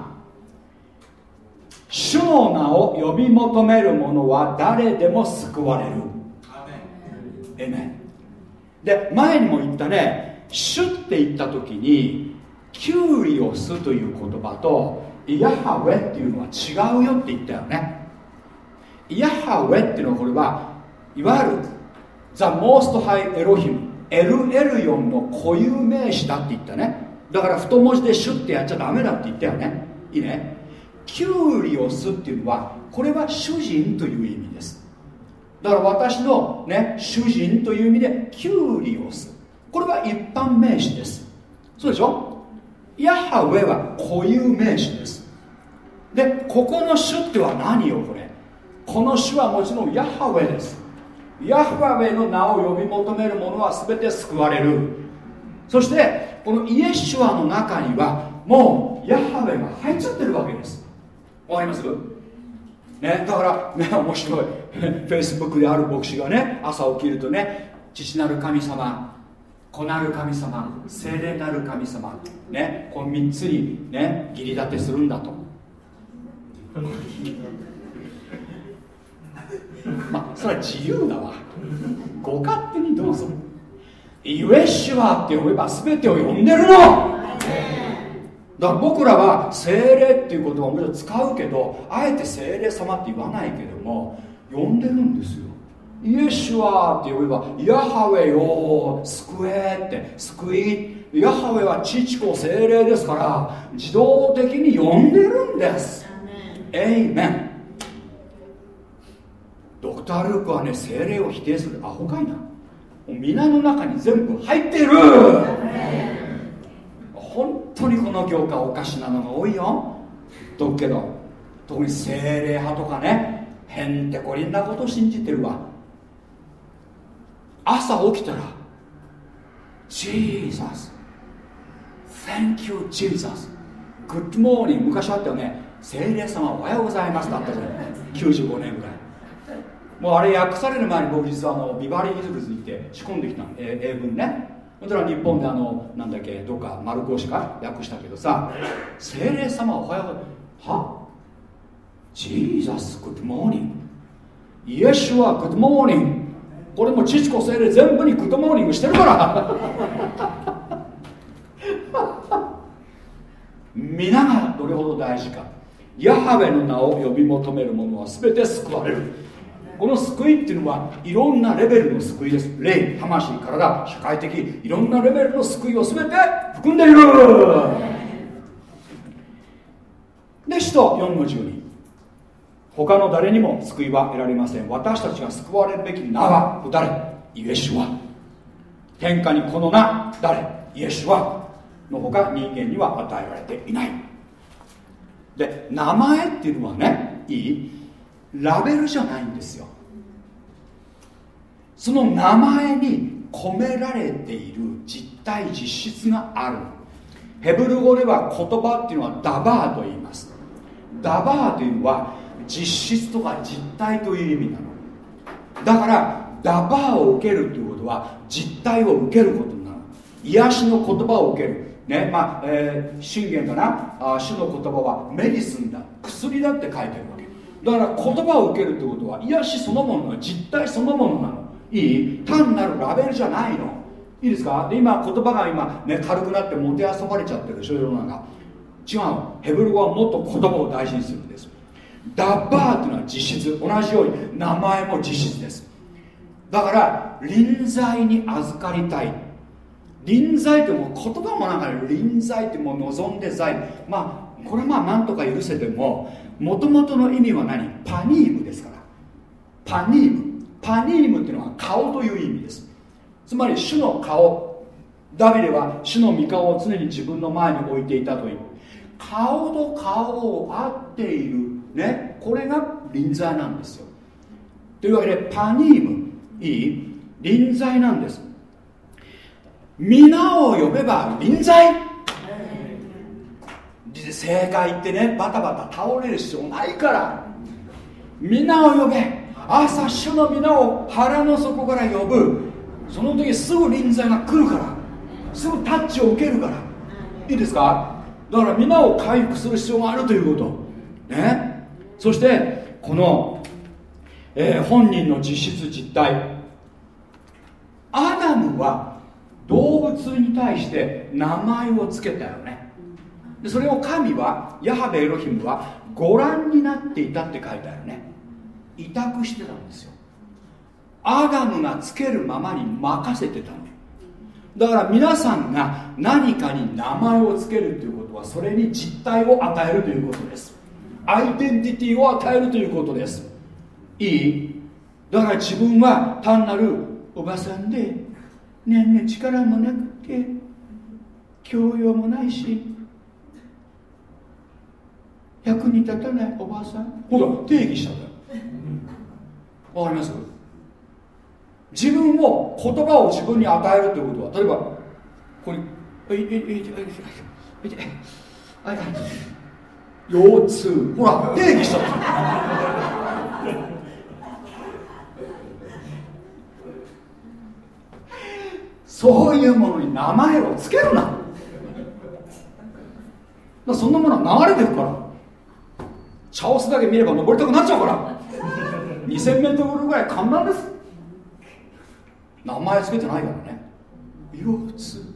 主の名を呼び求める者は誰でも救われる。えめで前にも言ったね主って言った時にキュリオスという言葉とヤハウェっていうのは違うよって言ったよね。ヤハウェっていうのはこれはいわゆるザ・モースト・ハイ・エロヒムエル・エルヨンの固有名詞だって言ったねだから太文字でシュッてやっちゃダメだって言ったよね。いいね。キュウリオスっていうのはこれは主人という意味です。だから私のね主人という意味でキュウリオスこれは一般名詞です。そうでしょ？ヤハウェは固有名詞です。でここの主っては何よこれ？この主はもちろんヤハウェです。ヤハウェの名を呼び求める者は全て救われる。そしてこのイエシュアの中にはもうヤハウェが入っちゃってるわけです。わかります？ね、だからね面白い。フェイスブックである牧師がね朝起きるとね父なる神様子なる神様聖霊なる神様ねこの3つにね義理立てするんだと。まあそれは自由だわ。ご勝手にどうぞ。イエシュアって呼べば全てを呼んでるの。だから僕らは精霊っていう言葉をもちろん使うけどあえて精霊様って言わないけども呼んでるんですよ。イエシュアって呼べばヤハウェよ救えって救いヤハウェは父子精霊ですから自動的に呼んでるんです。エイメン。ドクター・ルークはね精霊を否定するアホかいな皆の中に全部入っている。本当にこの業界おかしなのが多いよ。とけど特に精霊派とかねへんてこりんなこと信じてるわ。朝起きたら Jesus Thank you Jesus. Good morning. 昔あったよね。精霊様おはようございますだったじゃない95年ぐらい。もうあれ訳される前に僕実はあのビバリーヒルズに行って仕込んできた英文ね。そしたら日本であのなんだっけどっかマルコーシュか？訳したけどさ精霊様おはよう。は？ Jesus good morning。イエシュア good morning。これも父子精霊全部に good morning してるから。皆がらどれほど大事か。ヤハウェの名を呼び求める者は全て救われる。この救いっていうのはいろんなレベルの救いです。霊魂体社会的いろんなレベルの救いを全て含んでいる。で使徒4の12他の誰にも救いは得られません。私たちが救われるべき名は誰？イエシュは天下にこの名誰？イエシュはのほか人間には与えられていない。で名前っていうのはねいい。ラベルじゃないんですよ。その名前に込められている実体実質がある。ヘブル語では言葉っていうのはダバーと言います。ダバーというのは実質とか実体という意味なの。だからダバーを受けるということは実体を受けることになる。癒しの言葉を受ける。ねまあ、えー、信玄かなあ主の言葉はメディスンだ。薬だって書いてるわけ。だから言葉を受けるってことは癒しそのものの。実体そのものなの。いい単なるラベルじゃないの。いいですか？で今言葉が今、ね、軽くなってもてあそばれちゃってるでしょ？世の中。違う。ヘブル語はもっと言葉を大事にするんです。ダッバーっていうのは実質。同じように名前も実質です。だから臨在に預かりたい。臨在ってもう言葉もなんか臨在ってもう望んで在まあこれはまあなんとか許せてももともとの意味は何？パニームですから。パニーム。パニームっていうのは顔という意味です。つまり主の顔。ダビデは主の御顔を常に自分の前に置いていたという。顔と顔を合っているね。これが臨在なんですよ。というわけでパニームいい。臨在なんです。皆を呼べば臨在。正解ってねバタバタ倒れる必要ないから。皆を呼べ。朝主の皆を腹の底から呼ぶ。その時すぐ臨在が来るから。すぐタッチを受けるから。いいですか？だから皆を回復する必要があるということ。ね？そしてこの、えー、本人の実質実体アダムは動物に対して名前を付けたよね。でそれを神はヤハベエロヒムはご覧になっていたって書いてあるね。委託してたんですよ。アダムがつけるままに任せてたの。だから皆さんが何かに名前を付けるということはそれに実体を与えるということです。アイデンティティを与えるということです。いい。だから自分は単なるおばさんでねんね力もなくて教養もないし役に立たないおばさん。ほら定義したんだよ。わかります？自分を言葉を自分に与えるということは例えばこれ腰痛ほら定義したそういうものに名前を付けるなそんなものは流れてるから茶をすだけ見れば登りたくなっちゃうから2000メートルぐらい簡単です。名前つけてないからね。腰痛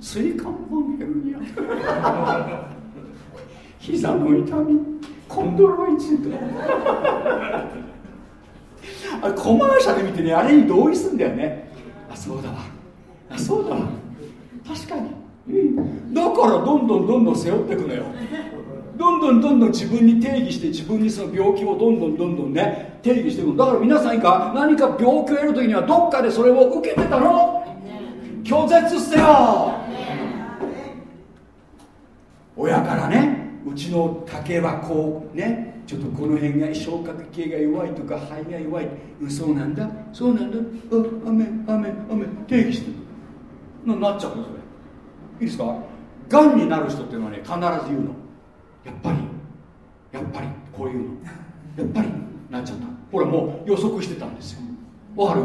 椎間板ヘルニア膝の痛み。コンドロイチとあれコマーシャル見てねあれに同意するんだよね。あそうだわ。あそうだわ。確かに、うん、だからどんどんどんどん背負っていくのよ。どんどんどんどん自分に定義して自分にその病気をどんどんどんどんね定義していくだから皆さんが何か病気を得る時にはどっかでそれを受けてたの？拒絶せよ！親からねうちの竹はこうねちょっとこの辺が消化系が弱いとか肺が弱い、うん、そうなんだ。そうなんだ。あ雨雨雨。定義してる。なっちゃうのそれ。いいですか？がんになる人っていうのはね必ず言うのやっぱりやっぱりこういうの。やっぱりなっちゃった。ほらもう予測してたんですよ。わかる？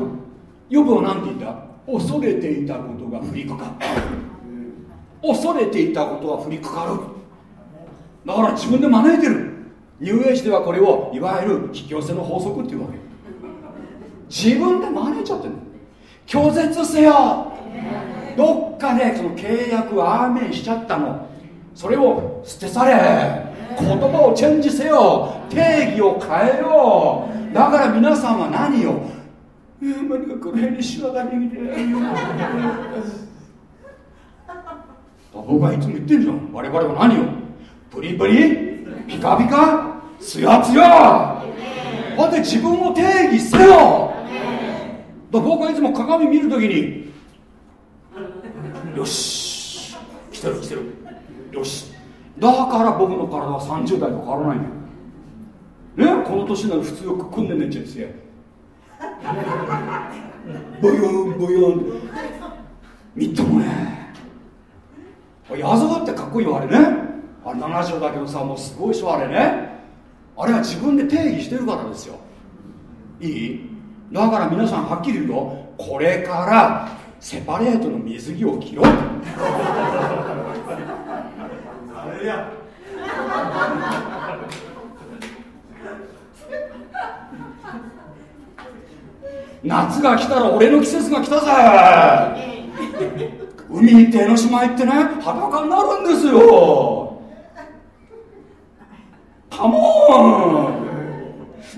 予部は何て言った？恐れていたことが降りかかった。恐れていたことは降りかかる。だから自分で招いてる。ニューエイジではこれをいわゆる引き寄せの法則っていうわけ。自分で招いちゃってる拒絶せよ。どっかでその契約をアーメンしちゃったの。それを捨て去れ。言葉をチェンジせよ。定義を変えよ。うだから皆さんは何を、何かこの辺にシワができて僕はいつも言ってるじゃん。我々は何を？プリプリ？ピカピカ？ツヤツヤ？だって自分を定義せよ。僕はいつも鏡見るときによし来てる来てる。だから僕の体は30代と変わらないんだよ。ね？この年なら普通よく訓練ねっちゃうんすよ。ボヨンボヨン。みっともね。矢沢ってかっこいいよあれね。あれ70だけどさもうすごいでしょあれね。あれは自分で定義してるからですよ。いい？だから皆さんはっきり言うよ。これからセパレートの水着を着ろ。夏が来たら俺の季節が来たぜ。海行って江ノ島行ってね裸になるんですよ。カモン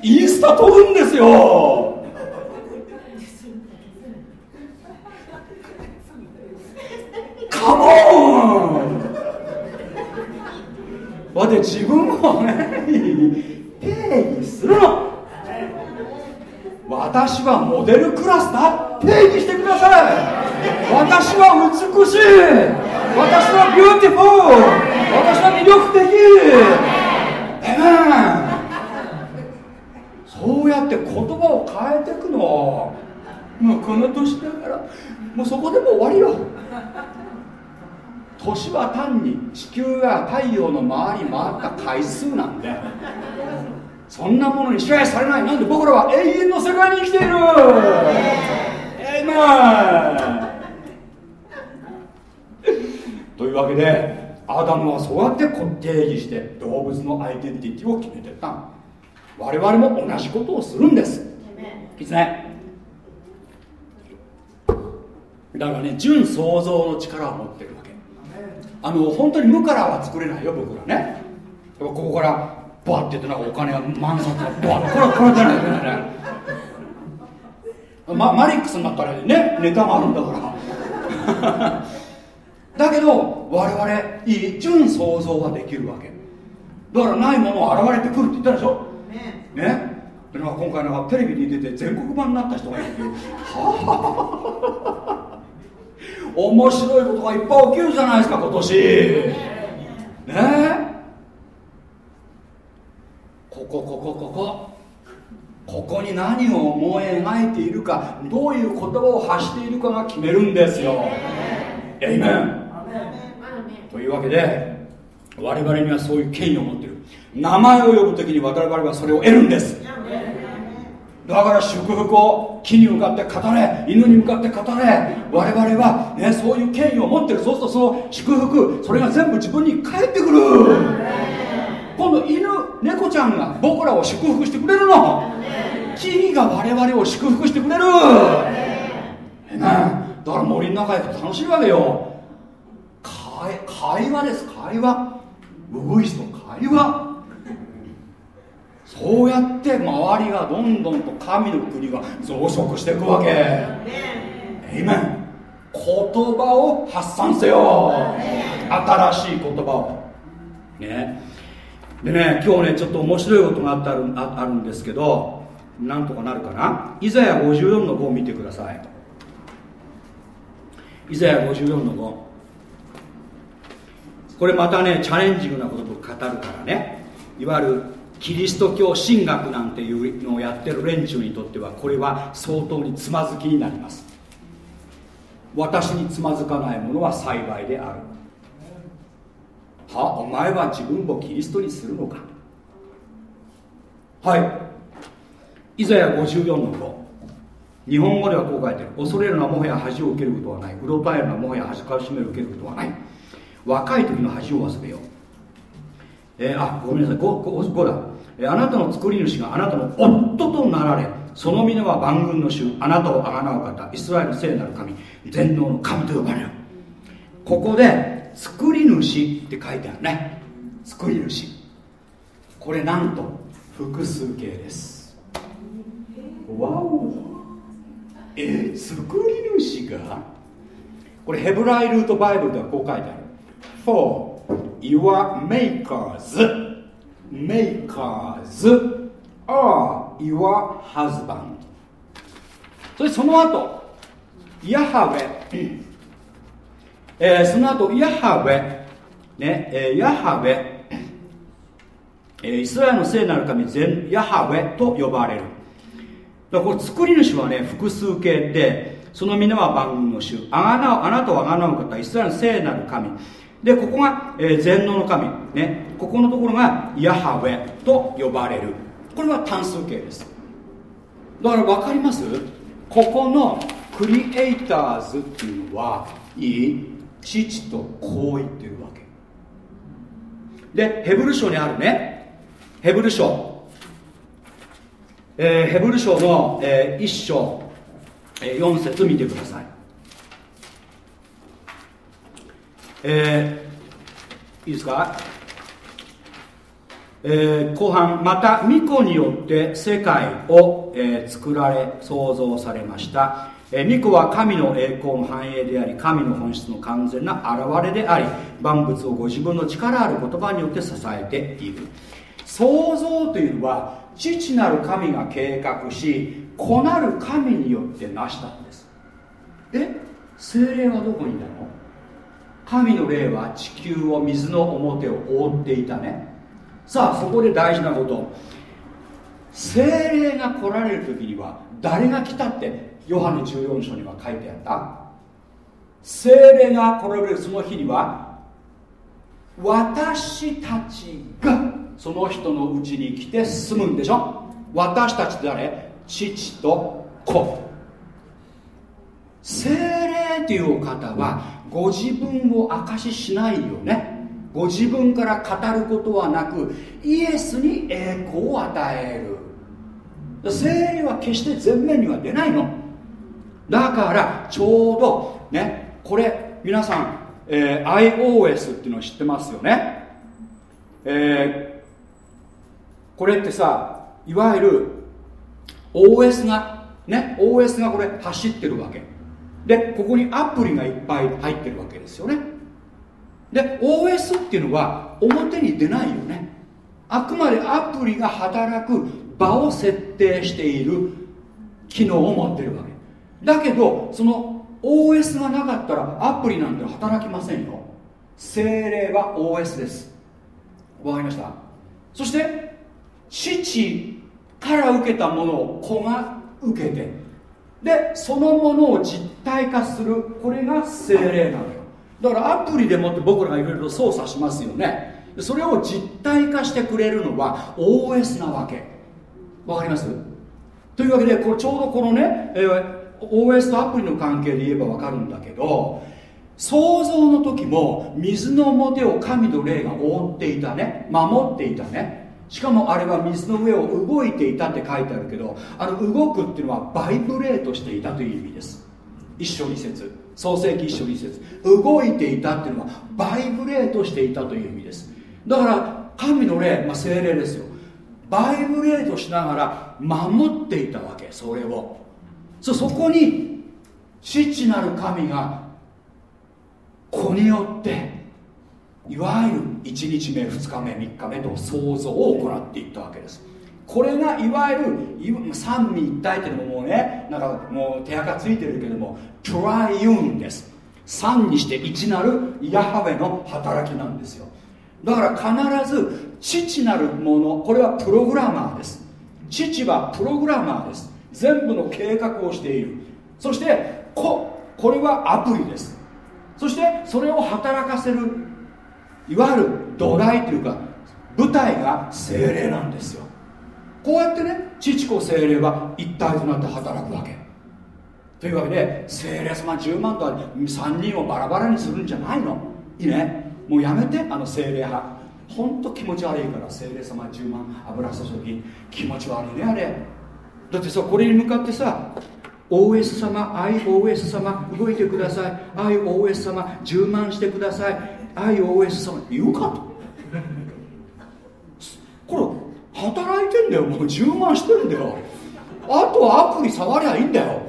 インスタ撮るんですよ。カモンだって自分をね定義するの？私はモデルクラスだ。定義してください。私は美しい。私は beautiful。私は魅力的。えめそうやって言葉を変えていくの。もうこの年だから。もうそこでも終わりよ。年は単に地球が太陽の周り回った回数なんでそんなものに支配されない。なんで僕らは永遠の世界に生きている。えいまというわけでアダムはそうやって定義して動物のアイデンティティを決めてた。我々も同じことをするんです。いいですね。だからね純創造の力を持ってるあの本当に無からは作れないよ僕らね。ここからバッて言ってなんかお金が万札がバッこれこれじゃないとね。ま、マリックスになったらねネタがあるんだから。だけど我々いい純創造ができるわけ。だからないもの現れてくるって言ったでしょ。ね。でなんか今回なんかテレビに出て全国版になった人がいるはあ面白いことがいっぱい起きるじゃないですか今年。ねここここここ。ここに何を思い描いているかどういう言葉を発しているかが決めるんですよ。エイメン。というわけで我々にはそういう権威を持っている。名前を呼ぶ時に我々はそれを得るんですだから祝福を木に向かって語れ犬に向かって語れ。我々は、ね、そういう権威を持ってるそうするとその祝福それが全部自分に返ってくる。今度犬猫ちゃんが僕らを祝福してくれるの。木々が我々を祝福してくれる。ねだから森の中へと楽しいわけよ。会会話です。会話ウグイスの会話そうやって周りがどんどんと神の国が増殖していくわけ。えいめん言葉を発散せよ。新しい言葉を。ね。でね今日ねちょっと面白いことがあってあるあるんですけどなんとかなるかな？イザヤ54の5を見てください。イザヤ54の5これまたねチャレンジングなことを語るからね。いわゆるキリスト教神学なんていうのをやってる連中にとってはこれは相当につまずきになります。私につまずかないものは幸いである。はお前は自分をキリストにするのか。はい。イザヤ54の5日本語ではこう書いてる。恐れるのはもはや恥を受けることはない。うろたえるのはもはや恥かしめる受けることはない。若い時の恥を忘れよう、えー、あごめんなさい。5, 5, 5だ、えー、あなたの作り主があなたの夫となられその皆は万軍の主あなたをあがなう方イスラエル聖なる神全能の神と呼ばれる。ここで作り主って書いてあるね。作り主。これなんと複数形です。わお。え作り主が？これヘブライルートバイブルではこう書いてある。For your makers. Makers are your husband. それその後ヤハウェ、えー、その後ヤハウェ、ねえー、ヤハウェ、えー、イスラエルの聖なる神全ヤハウェと呼ばれる。だからこれ作り主はね複数形でその皆は万軍の主あなあなたはあがなう方イスラエルの聖なる神。でここが、えー、全能の神。ね。ここのところがヤハウェと呼ばれる。これは単数形です。だから分かります？ここのクリエイターズっていうのはいい父とこう言ってるわけ。でヘブル書にあるね。ヘブル書、えー、ヘブル書の、えー、1章、えー、4節見てください。えー、いいですか？えー、後半また巫女によって世界を、えー、作られ創造されました。え巫女は神の栄光の繁栄であり神の本質の完全な現れであり万物をご自分の力ある言葉によって支えている。創造というのは父なる神が計画し子なる神によって成したんです。え精霊はどこにいたの？神の霊は地球を水の表を覆っていたね。さあそこで大事なこと。精霊が来られる時には誰が来たってヨハネ14章には書いてあった。精霊が来られるその日には私たちがその人のうちに来て住むんでしょ。私たちって誰？父と子。精霊というお方はご自分を証ししないよね。ご自分から語ることはなくイエスに栄光を与える。精霊は決して前面には出ないの。だからちょうどねこれ皆さん、えー、iOS っていうの知ってますよね。えー、これってさいわゆる OS がね OS がこれ走ってるわけ。でここにアプリがいっぱい入ってるわけですよね。で OS っていうのは表に出ないよね。あくまでアプリが働く場を設定している機能を持ってるわけ。だけどその OS がなかったらアプリなんて働きませんよ。精霊は OS です。わかりました？そして父から受けたものを子が受けてでそのものを実体化する。これが精霊なのよ。だからアプリでもって僕らがいろいろ操作しますよね。それを実体化してくれるのは OS なわけ。わかります？というわけでこれちょうどこのね、えー OS とアプリの関係で言えば分かるんだけど創造の時も水の表を神の霊が覆っていたね。守っていたね。しかもあれは水の上を動いていたって書いてあるけどあの動くっていうのはバイブレートしていたという意味です。一章二節創世記一章二節動いていたっていうのはバイブレートしていたという意味です。だから神の霊、まあ、精霊ですよ。バイブレートしながら守っていたわけそれを。そそこに父なる神が子によっていわゆる1日目2日目3日目と創造を行っていったわけです。これがいわゆる三位一体っていうのももうねなんかもう手垢ついてるけどもトライユンです。三にして一なるヤハウェの働きなんですよ。だから必ず父なるものこれはプログラマーです。父はプログラマーです。全部の計画をしている。そしてここれはアプリです。そしてそれを働かせる。いわゆる土台というか舞台が精霊なんですよ。こうやってね父子精霊は一体となって働くわけ。というわけで精霊様10万とは3人をバラバラにするんじゃないの。いいね。もうやめてあの精霊派。ほんと気持ち悪いから精霊様10万油注ぎ。気持ち悪いねあれ。だってさこれに向かってさ OS 様 iOS 様動いてください。iOS 様充満してください。iOS 様言うかと。こ働いてんだよ。もう充満してるんだよ。あとはアプリ触りゃいいんだよ。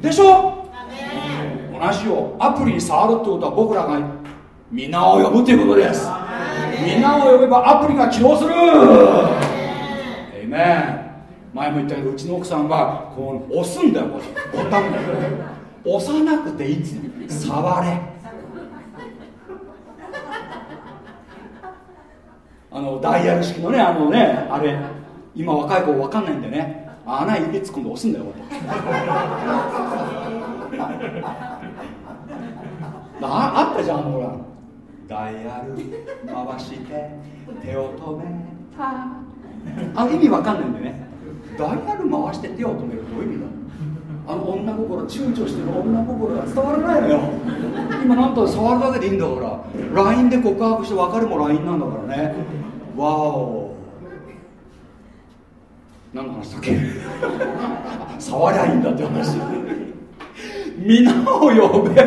でしょ？同じよ。アプリに触るってことは僕らが皆を呼ぶということです。皆を呼べばアプリが起動する。えいめん前も言ったけどうちの奥さんはこう押すんだよ。ボタン。押さなくていいっつ触れあのダイヤル式のねあのねあれ今若い子分かんないんでね。穴指突っ込んで押すんだよ ああったじゃんあのほら。ダイヤル回して手を止めた。あ意味わかんないんでね。ダイヤル回して手を止めるどういう意味だ？あの女心躊躇してる女心が伝わらないのよ。今なんと触るだけでいいんだから。LINE で告白して分かるも LINE なんだからね。わお。何の話だっけ？触りゃいいんだって話。皆を呼べ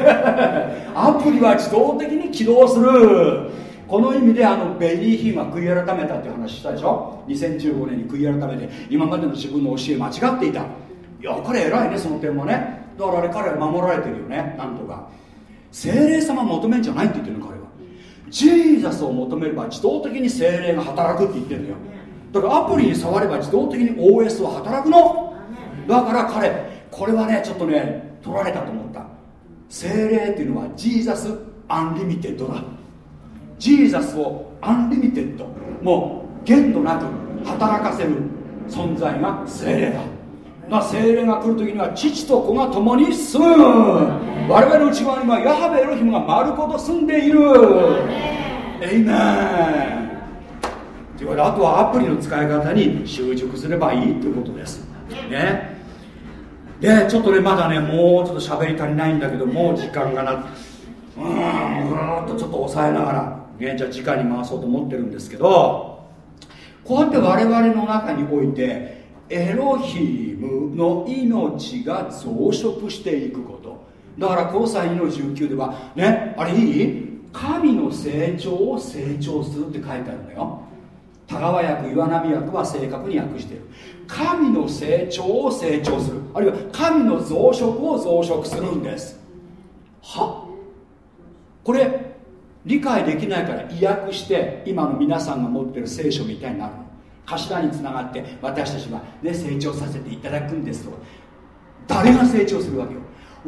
アプリは自動的に起動する。この意味であのベリーヒンは悔い改めたって話したでしょ？2015年に悔い改めて今までの自分の教え間違っていた。いや彼偉いねその点もね。だからあれ彼は守られてるよねなんとか。精霊様求めんじゃないって言ってるの彼は。ジーザスを求めれば自動的に精霊が働くって言ってるんだよ。だからアプリに触れば自動的に OS は働くの。だから彼これはねちょっとね取られたと思った。精霊っていうのは Jesus unlimited だ。 Jesus を unlimited。もう限度なく働かせる存在が精霊だまあ、精霊が来る時には父と子が共に住む。我々の内側にはヤハウェエロヒムが丸ごと住んでいる。 Amen。ということであとはアプリの使い方に習熟すればいいということです。ね。でちょっとねまだねもうちょっと喋り足りないんだけどもう時間がなうんぐーっとちょっと抑えながら、ね、じゃあ時間に回そうと思ってるんですけどこうやって我々の中においてエロヒムの命が増殖していくこと。だから交際2の19ではねあれいい？神の成長を成長するって書いてあるんだよ。田川役岩波役は正確に訳している。神の成長を成長する。あるいは神の増殖を増殖するんです。は？これ理解できないから意訳して今の皆さんが持ってる聖書みたいになる頭につながって私たちは、ね、成長させていただくんですと。誰が成長するわけよ。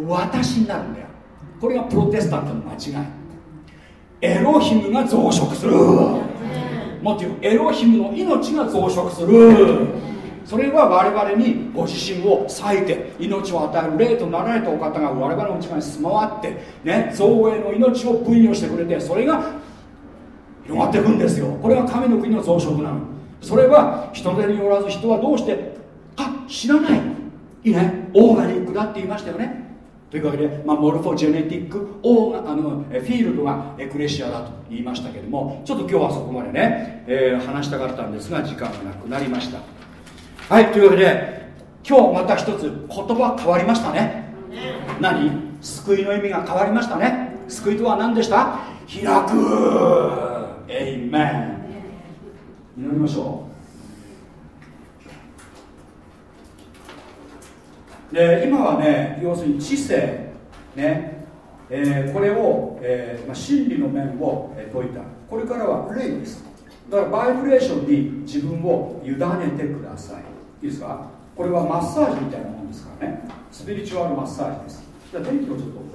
私になるんだよ。これがプロテスタントの間違い。エロヒムが増殖する。もっと言うエロヒムの命が増殖する。それは我々にご自身を割いて命を与える霊となられたお方が我々の内側に住まわってね造営の命を分与してくれてそれが広がっていくんですよ。これが神の国の増殖なの。それは人手によらず人はどうしてあ知らない。いいね。オーガニックだって言いましたよね。というわけで、まあ、モルフォジェネティックオーあのフィールドがエクレシアだと言いましたけどもちょっと今日はそこまでね、えー、話したかったんですが時間がなくなりました。はいというわけで今日また一つ言葉変わりましたね。何？救いの意味が変わりましたね。救いとは何でした？開く。エイメン祈りましょう。で今はね要するに知性ね、えー、これを、えーまあ、真理の面を、え、解いた。これからは霊です。だからバイブレーションに自分を委ねてください。いいですか？これはマッサージみたいなもんですからね。スピリチュアルマッサージです。じゃあ電気をちょっと。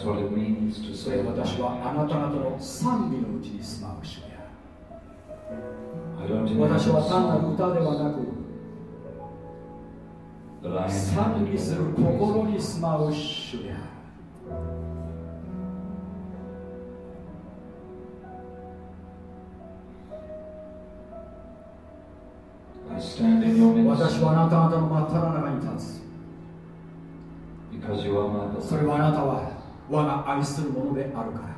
それ私はあなた方の賛美のうちに住まう主である私は単なる歌ではなく賛美する心に住まう主である私はあなた方の真っ只中に立つ。それはあなたは我が愛するものであるから。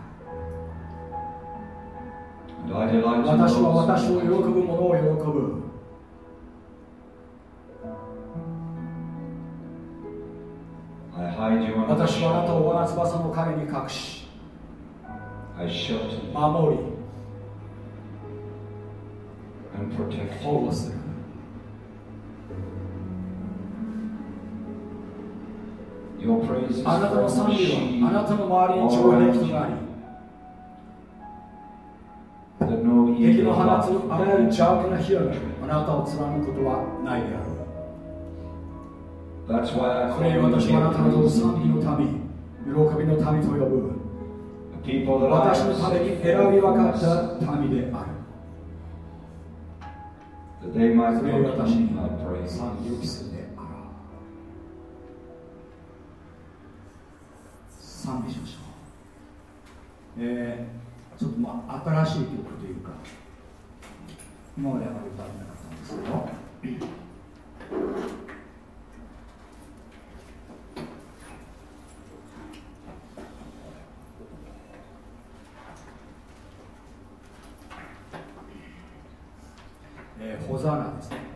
私は私を喜ぶ者を喜ぶ。私はあなたを我が翼の陰に隠し守り保護するあなたの賛美はあなたの周りに城壁となり。敵の放つあらゆる邪悪な火があなたを貫くことはないであろう。これ私はあなたの賛美の民喜びの民と呼ぶ。私のために選び分かった民である。それを私に.賛美を期すで賛美しましょう。えー、ちょっとまあ新しい曲というか今まであまり歌ってなかったんですけど。えー、ホザーナですね。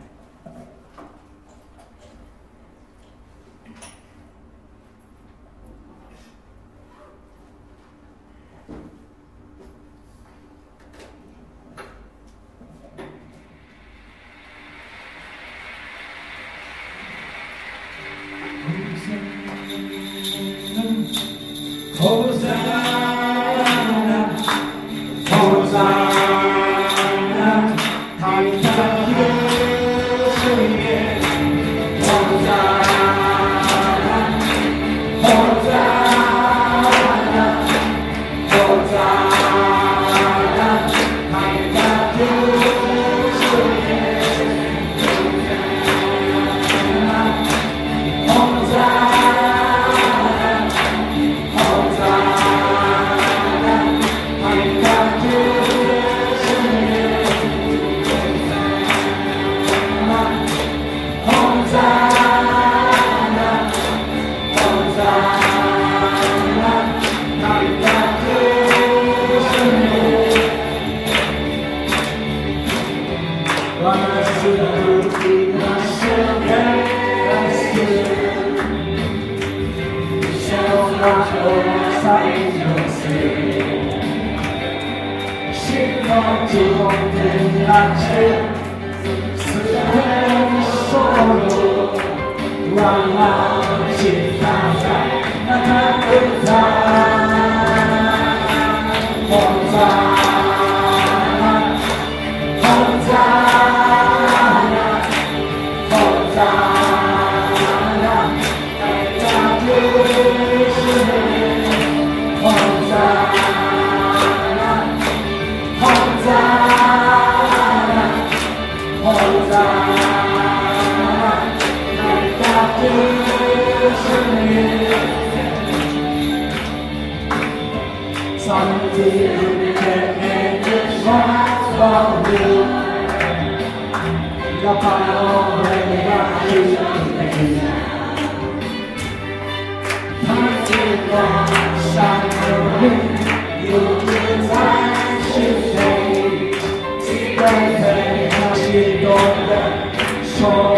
Thank you.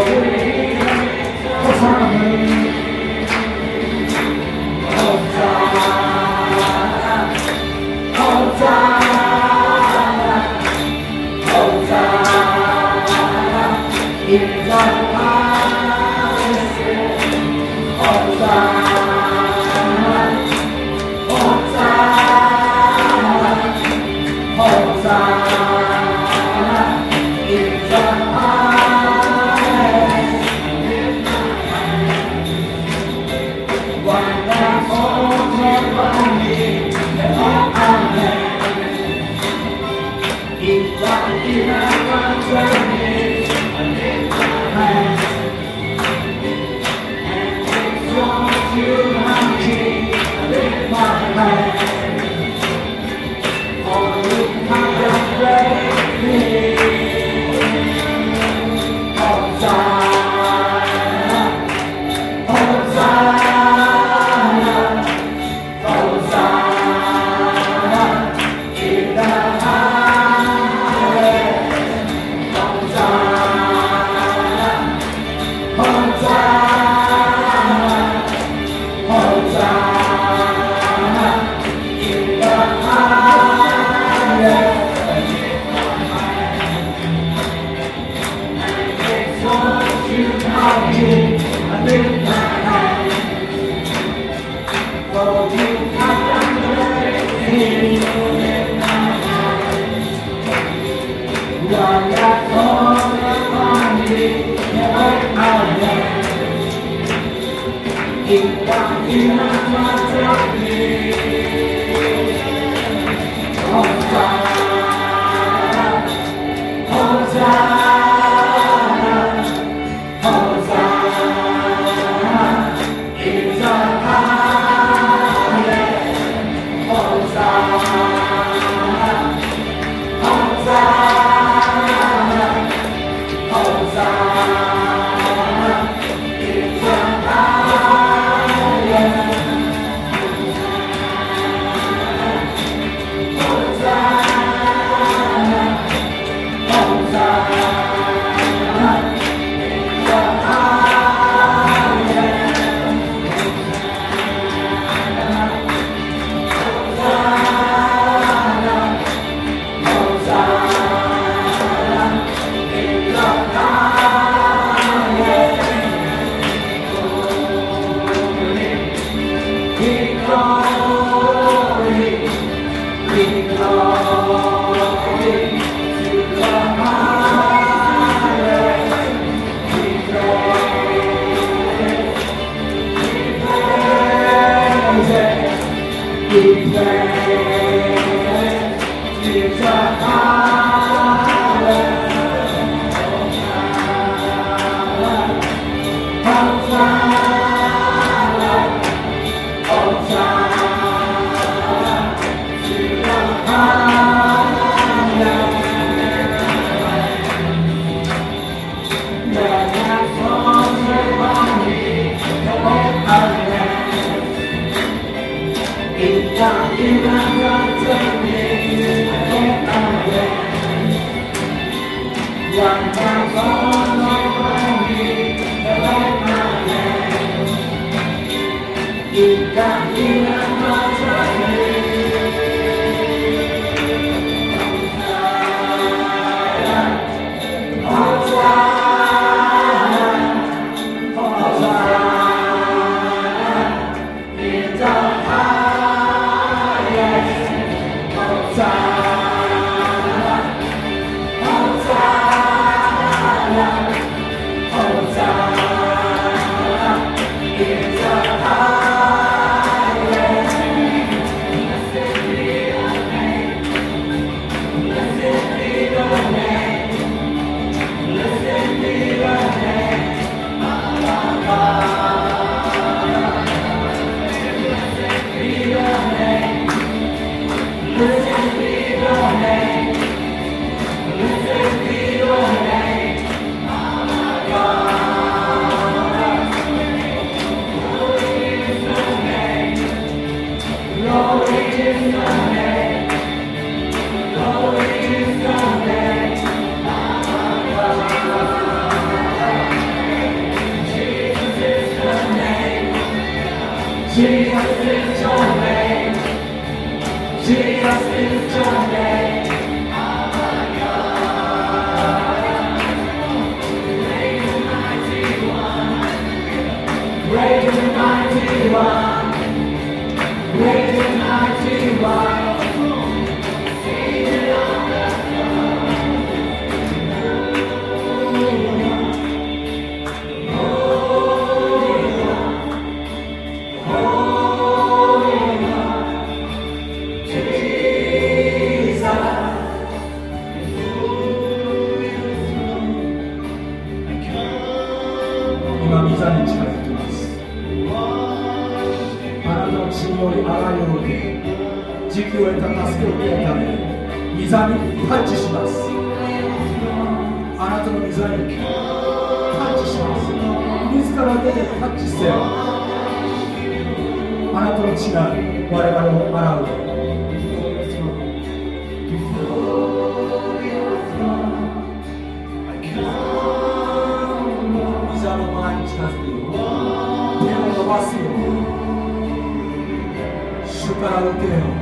主から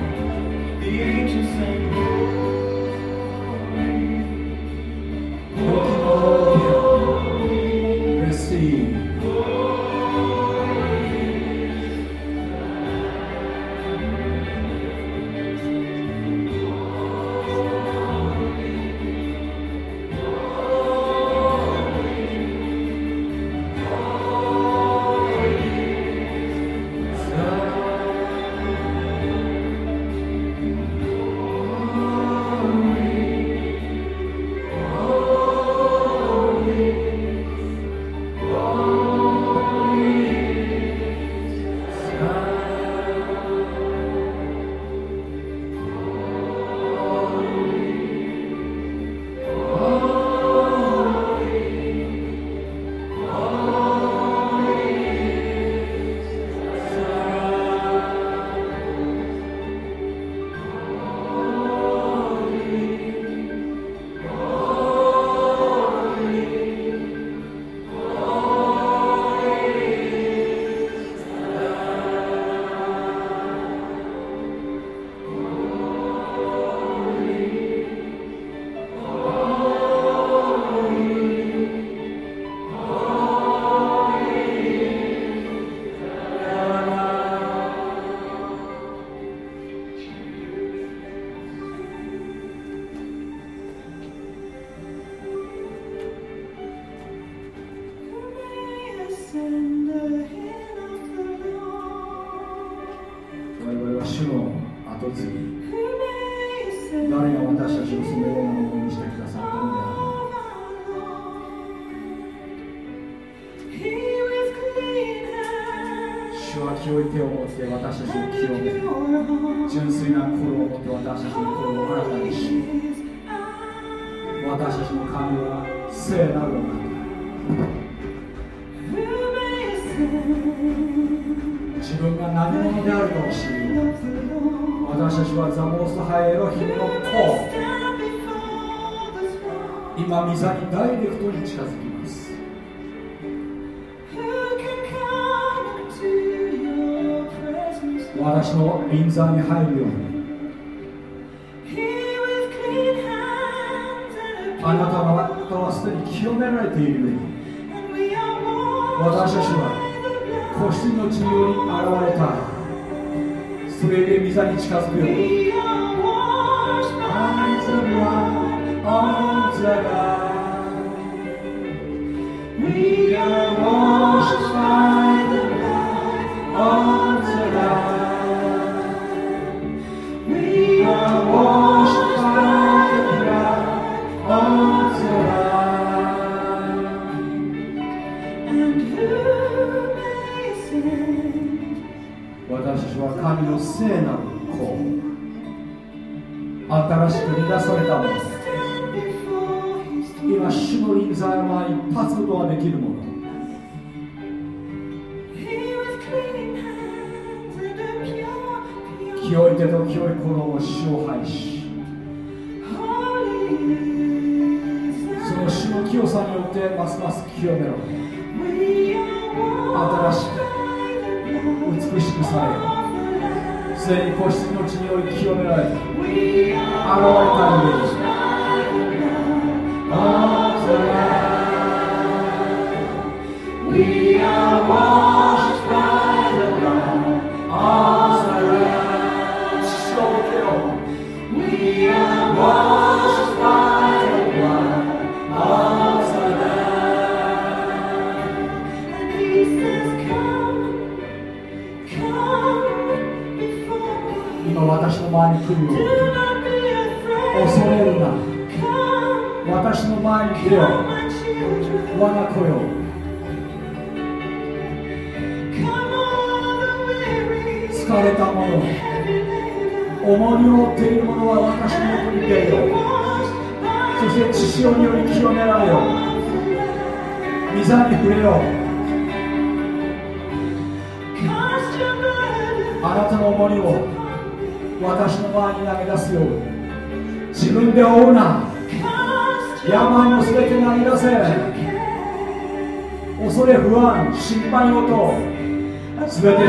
Schlafgebühr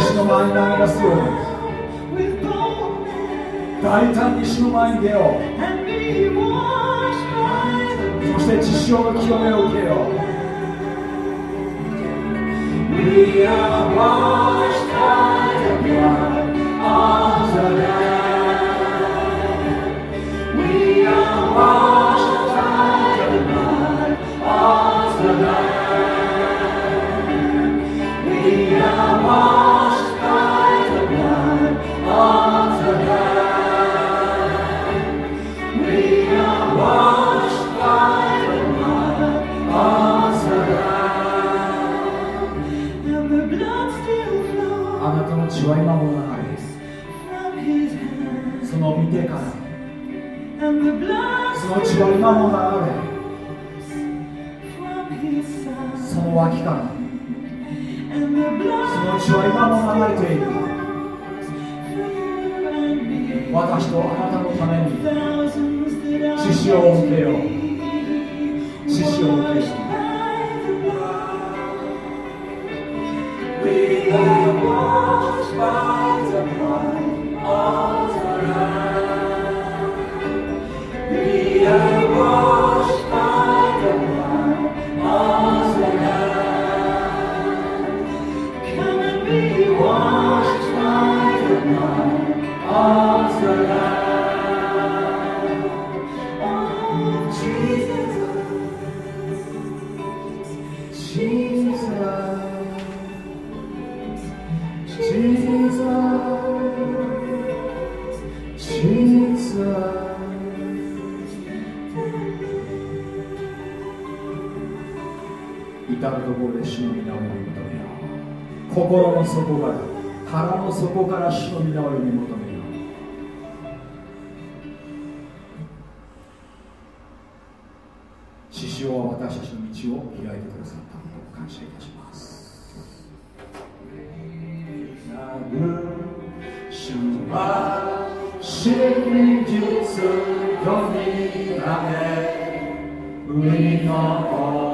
主の前に投げ出すように大胆に主の前に出ようそして実証の清めを受けよう We are washed by the blood of the Lamb. We are washed by the blood of the Lamb. その血は今も流れその脇からその血は今も流れている。私とあなたのために獅子を受けよう。獅子を受けよう。底から腹の底から主の皆を呼び求めよう師匠は私たちの道を開いてくださったことを感謝いたします。主は真実の皆へ上の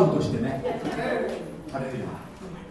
やりたい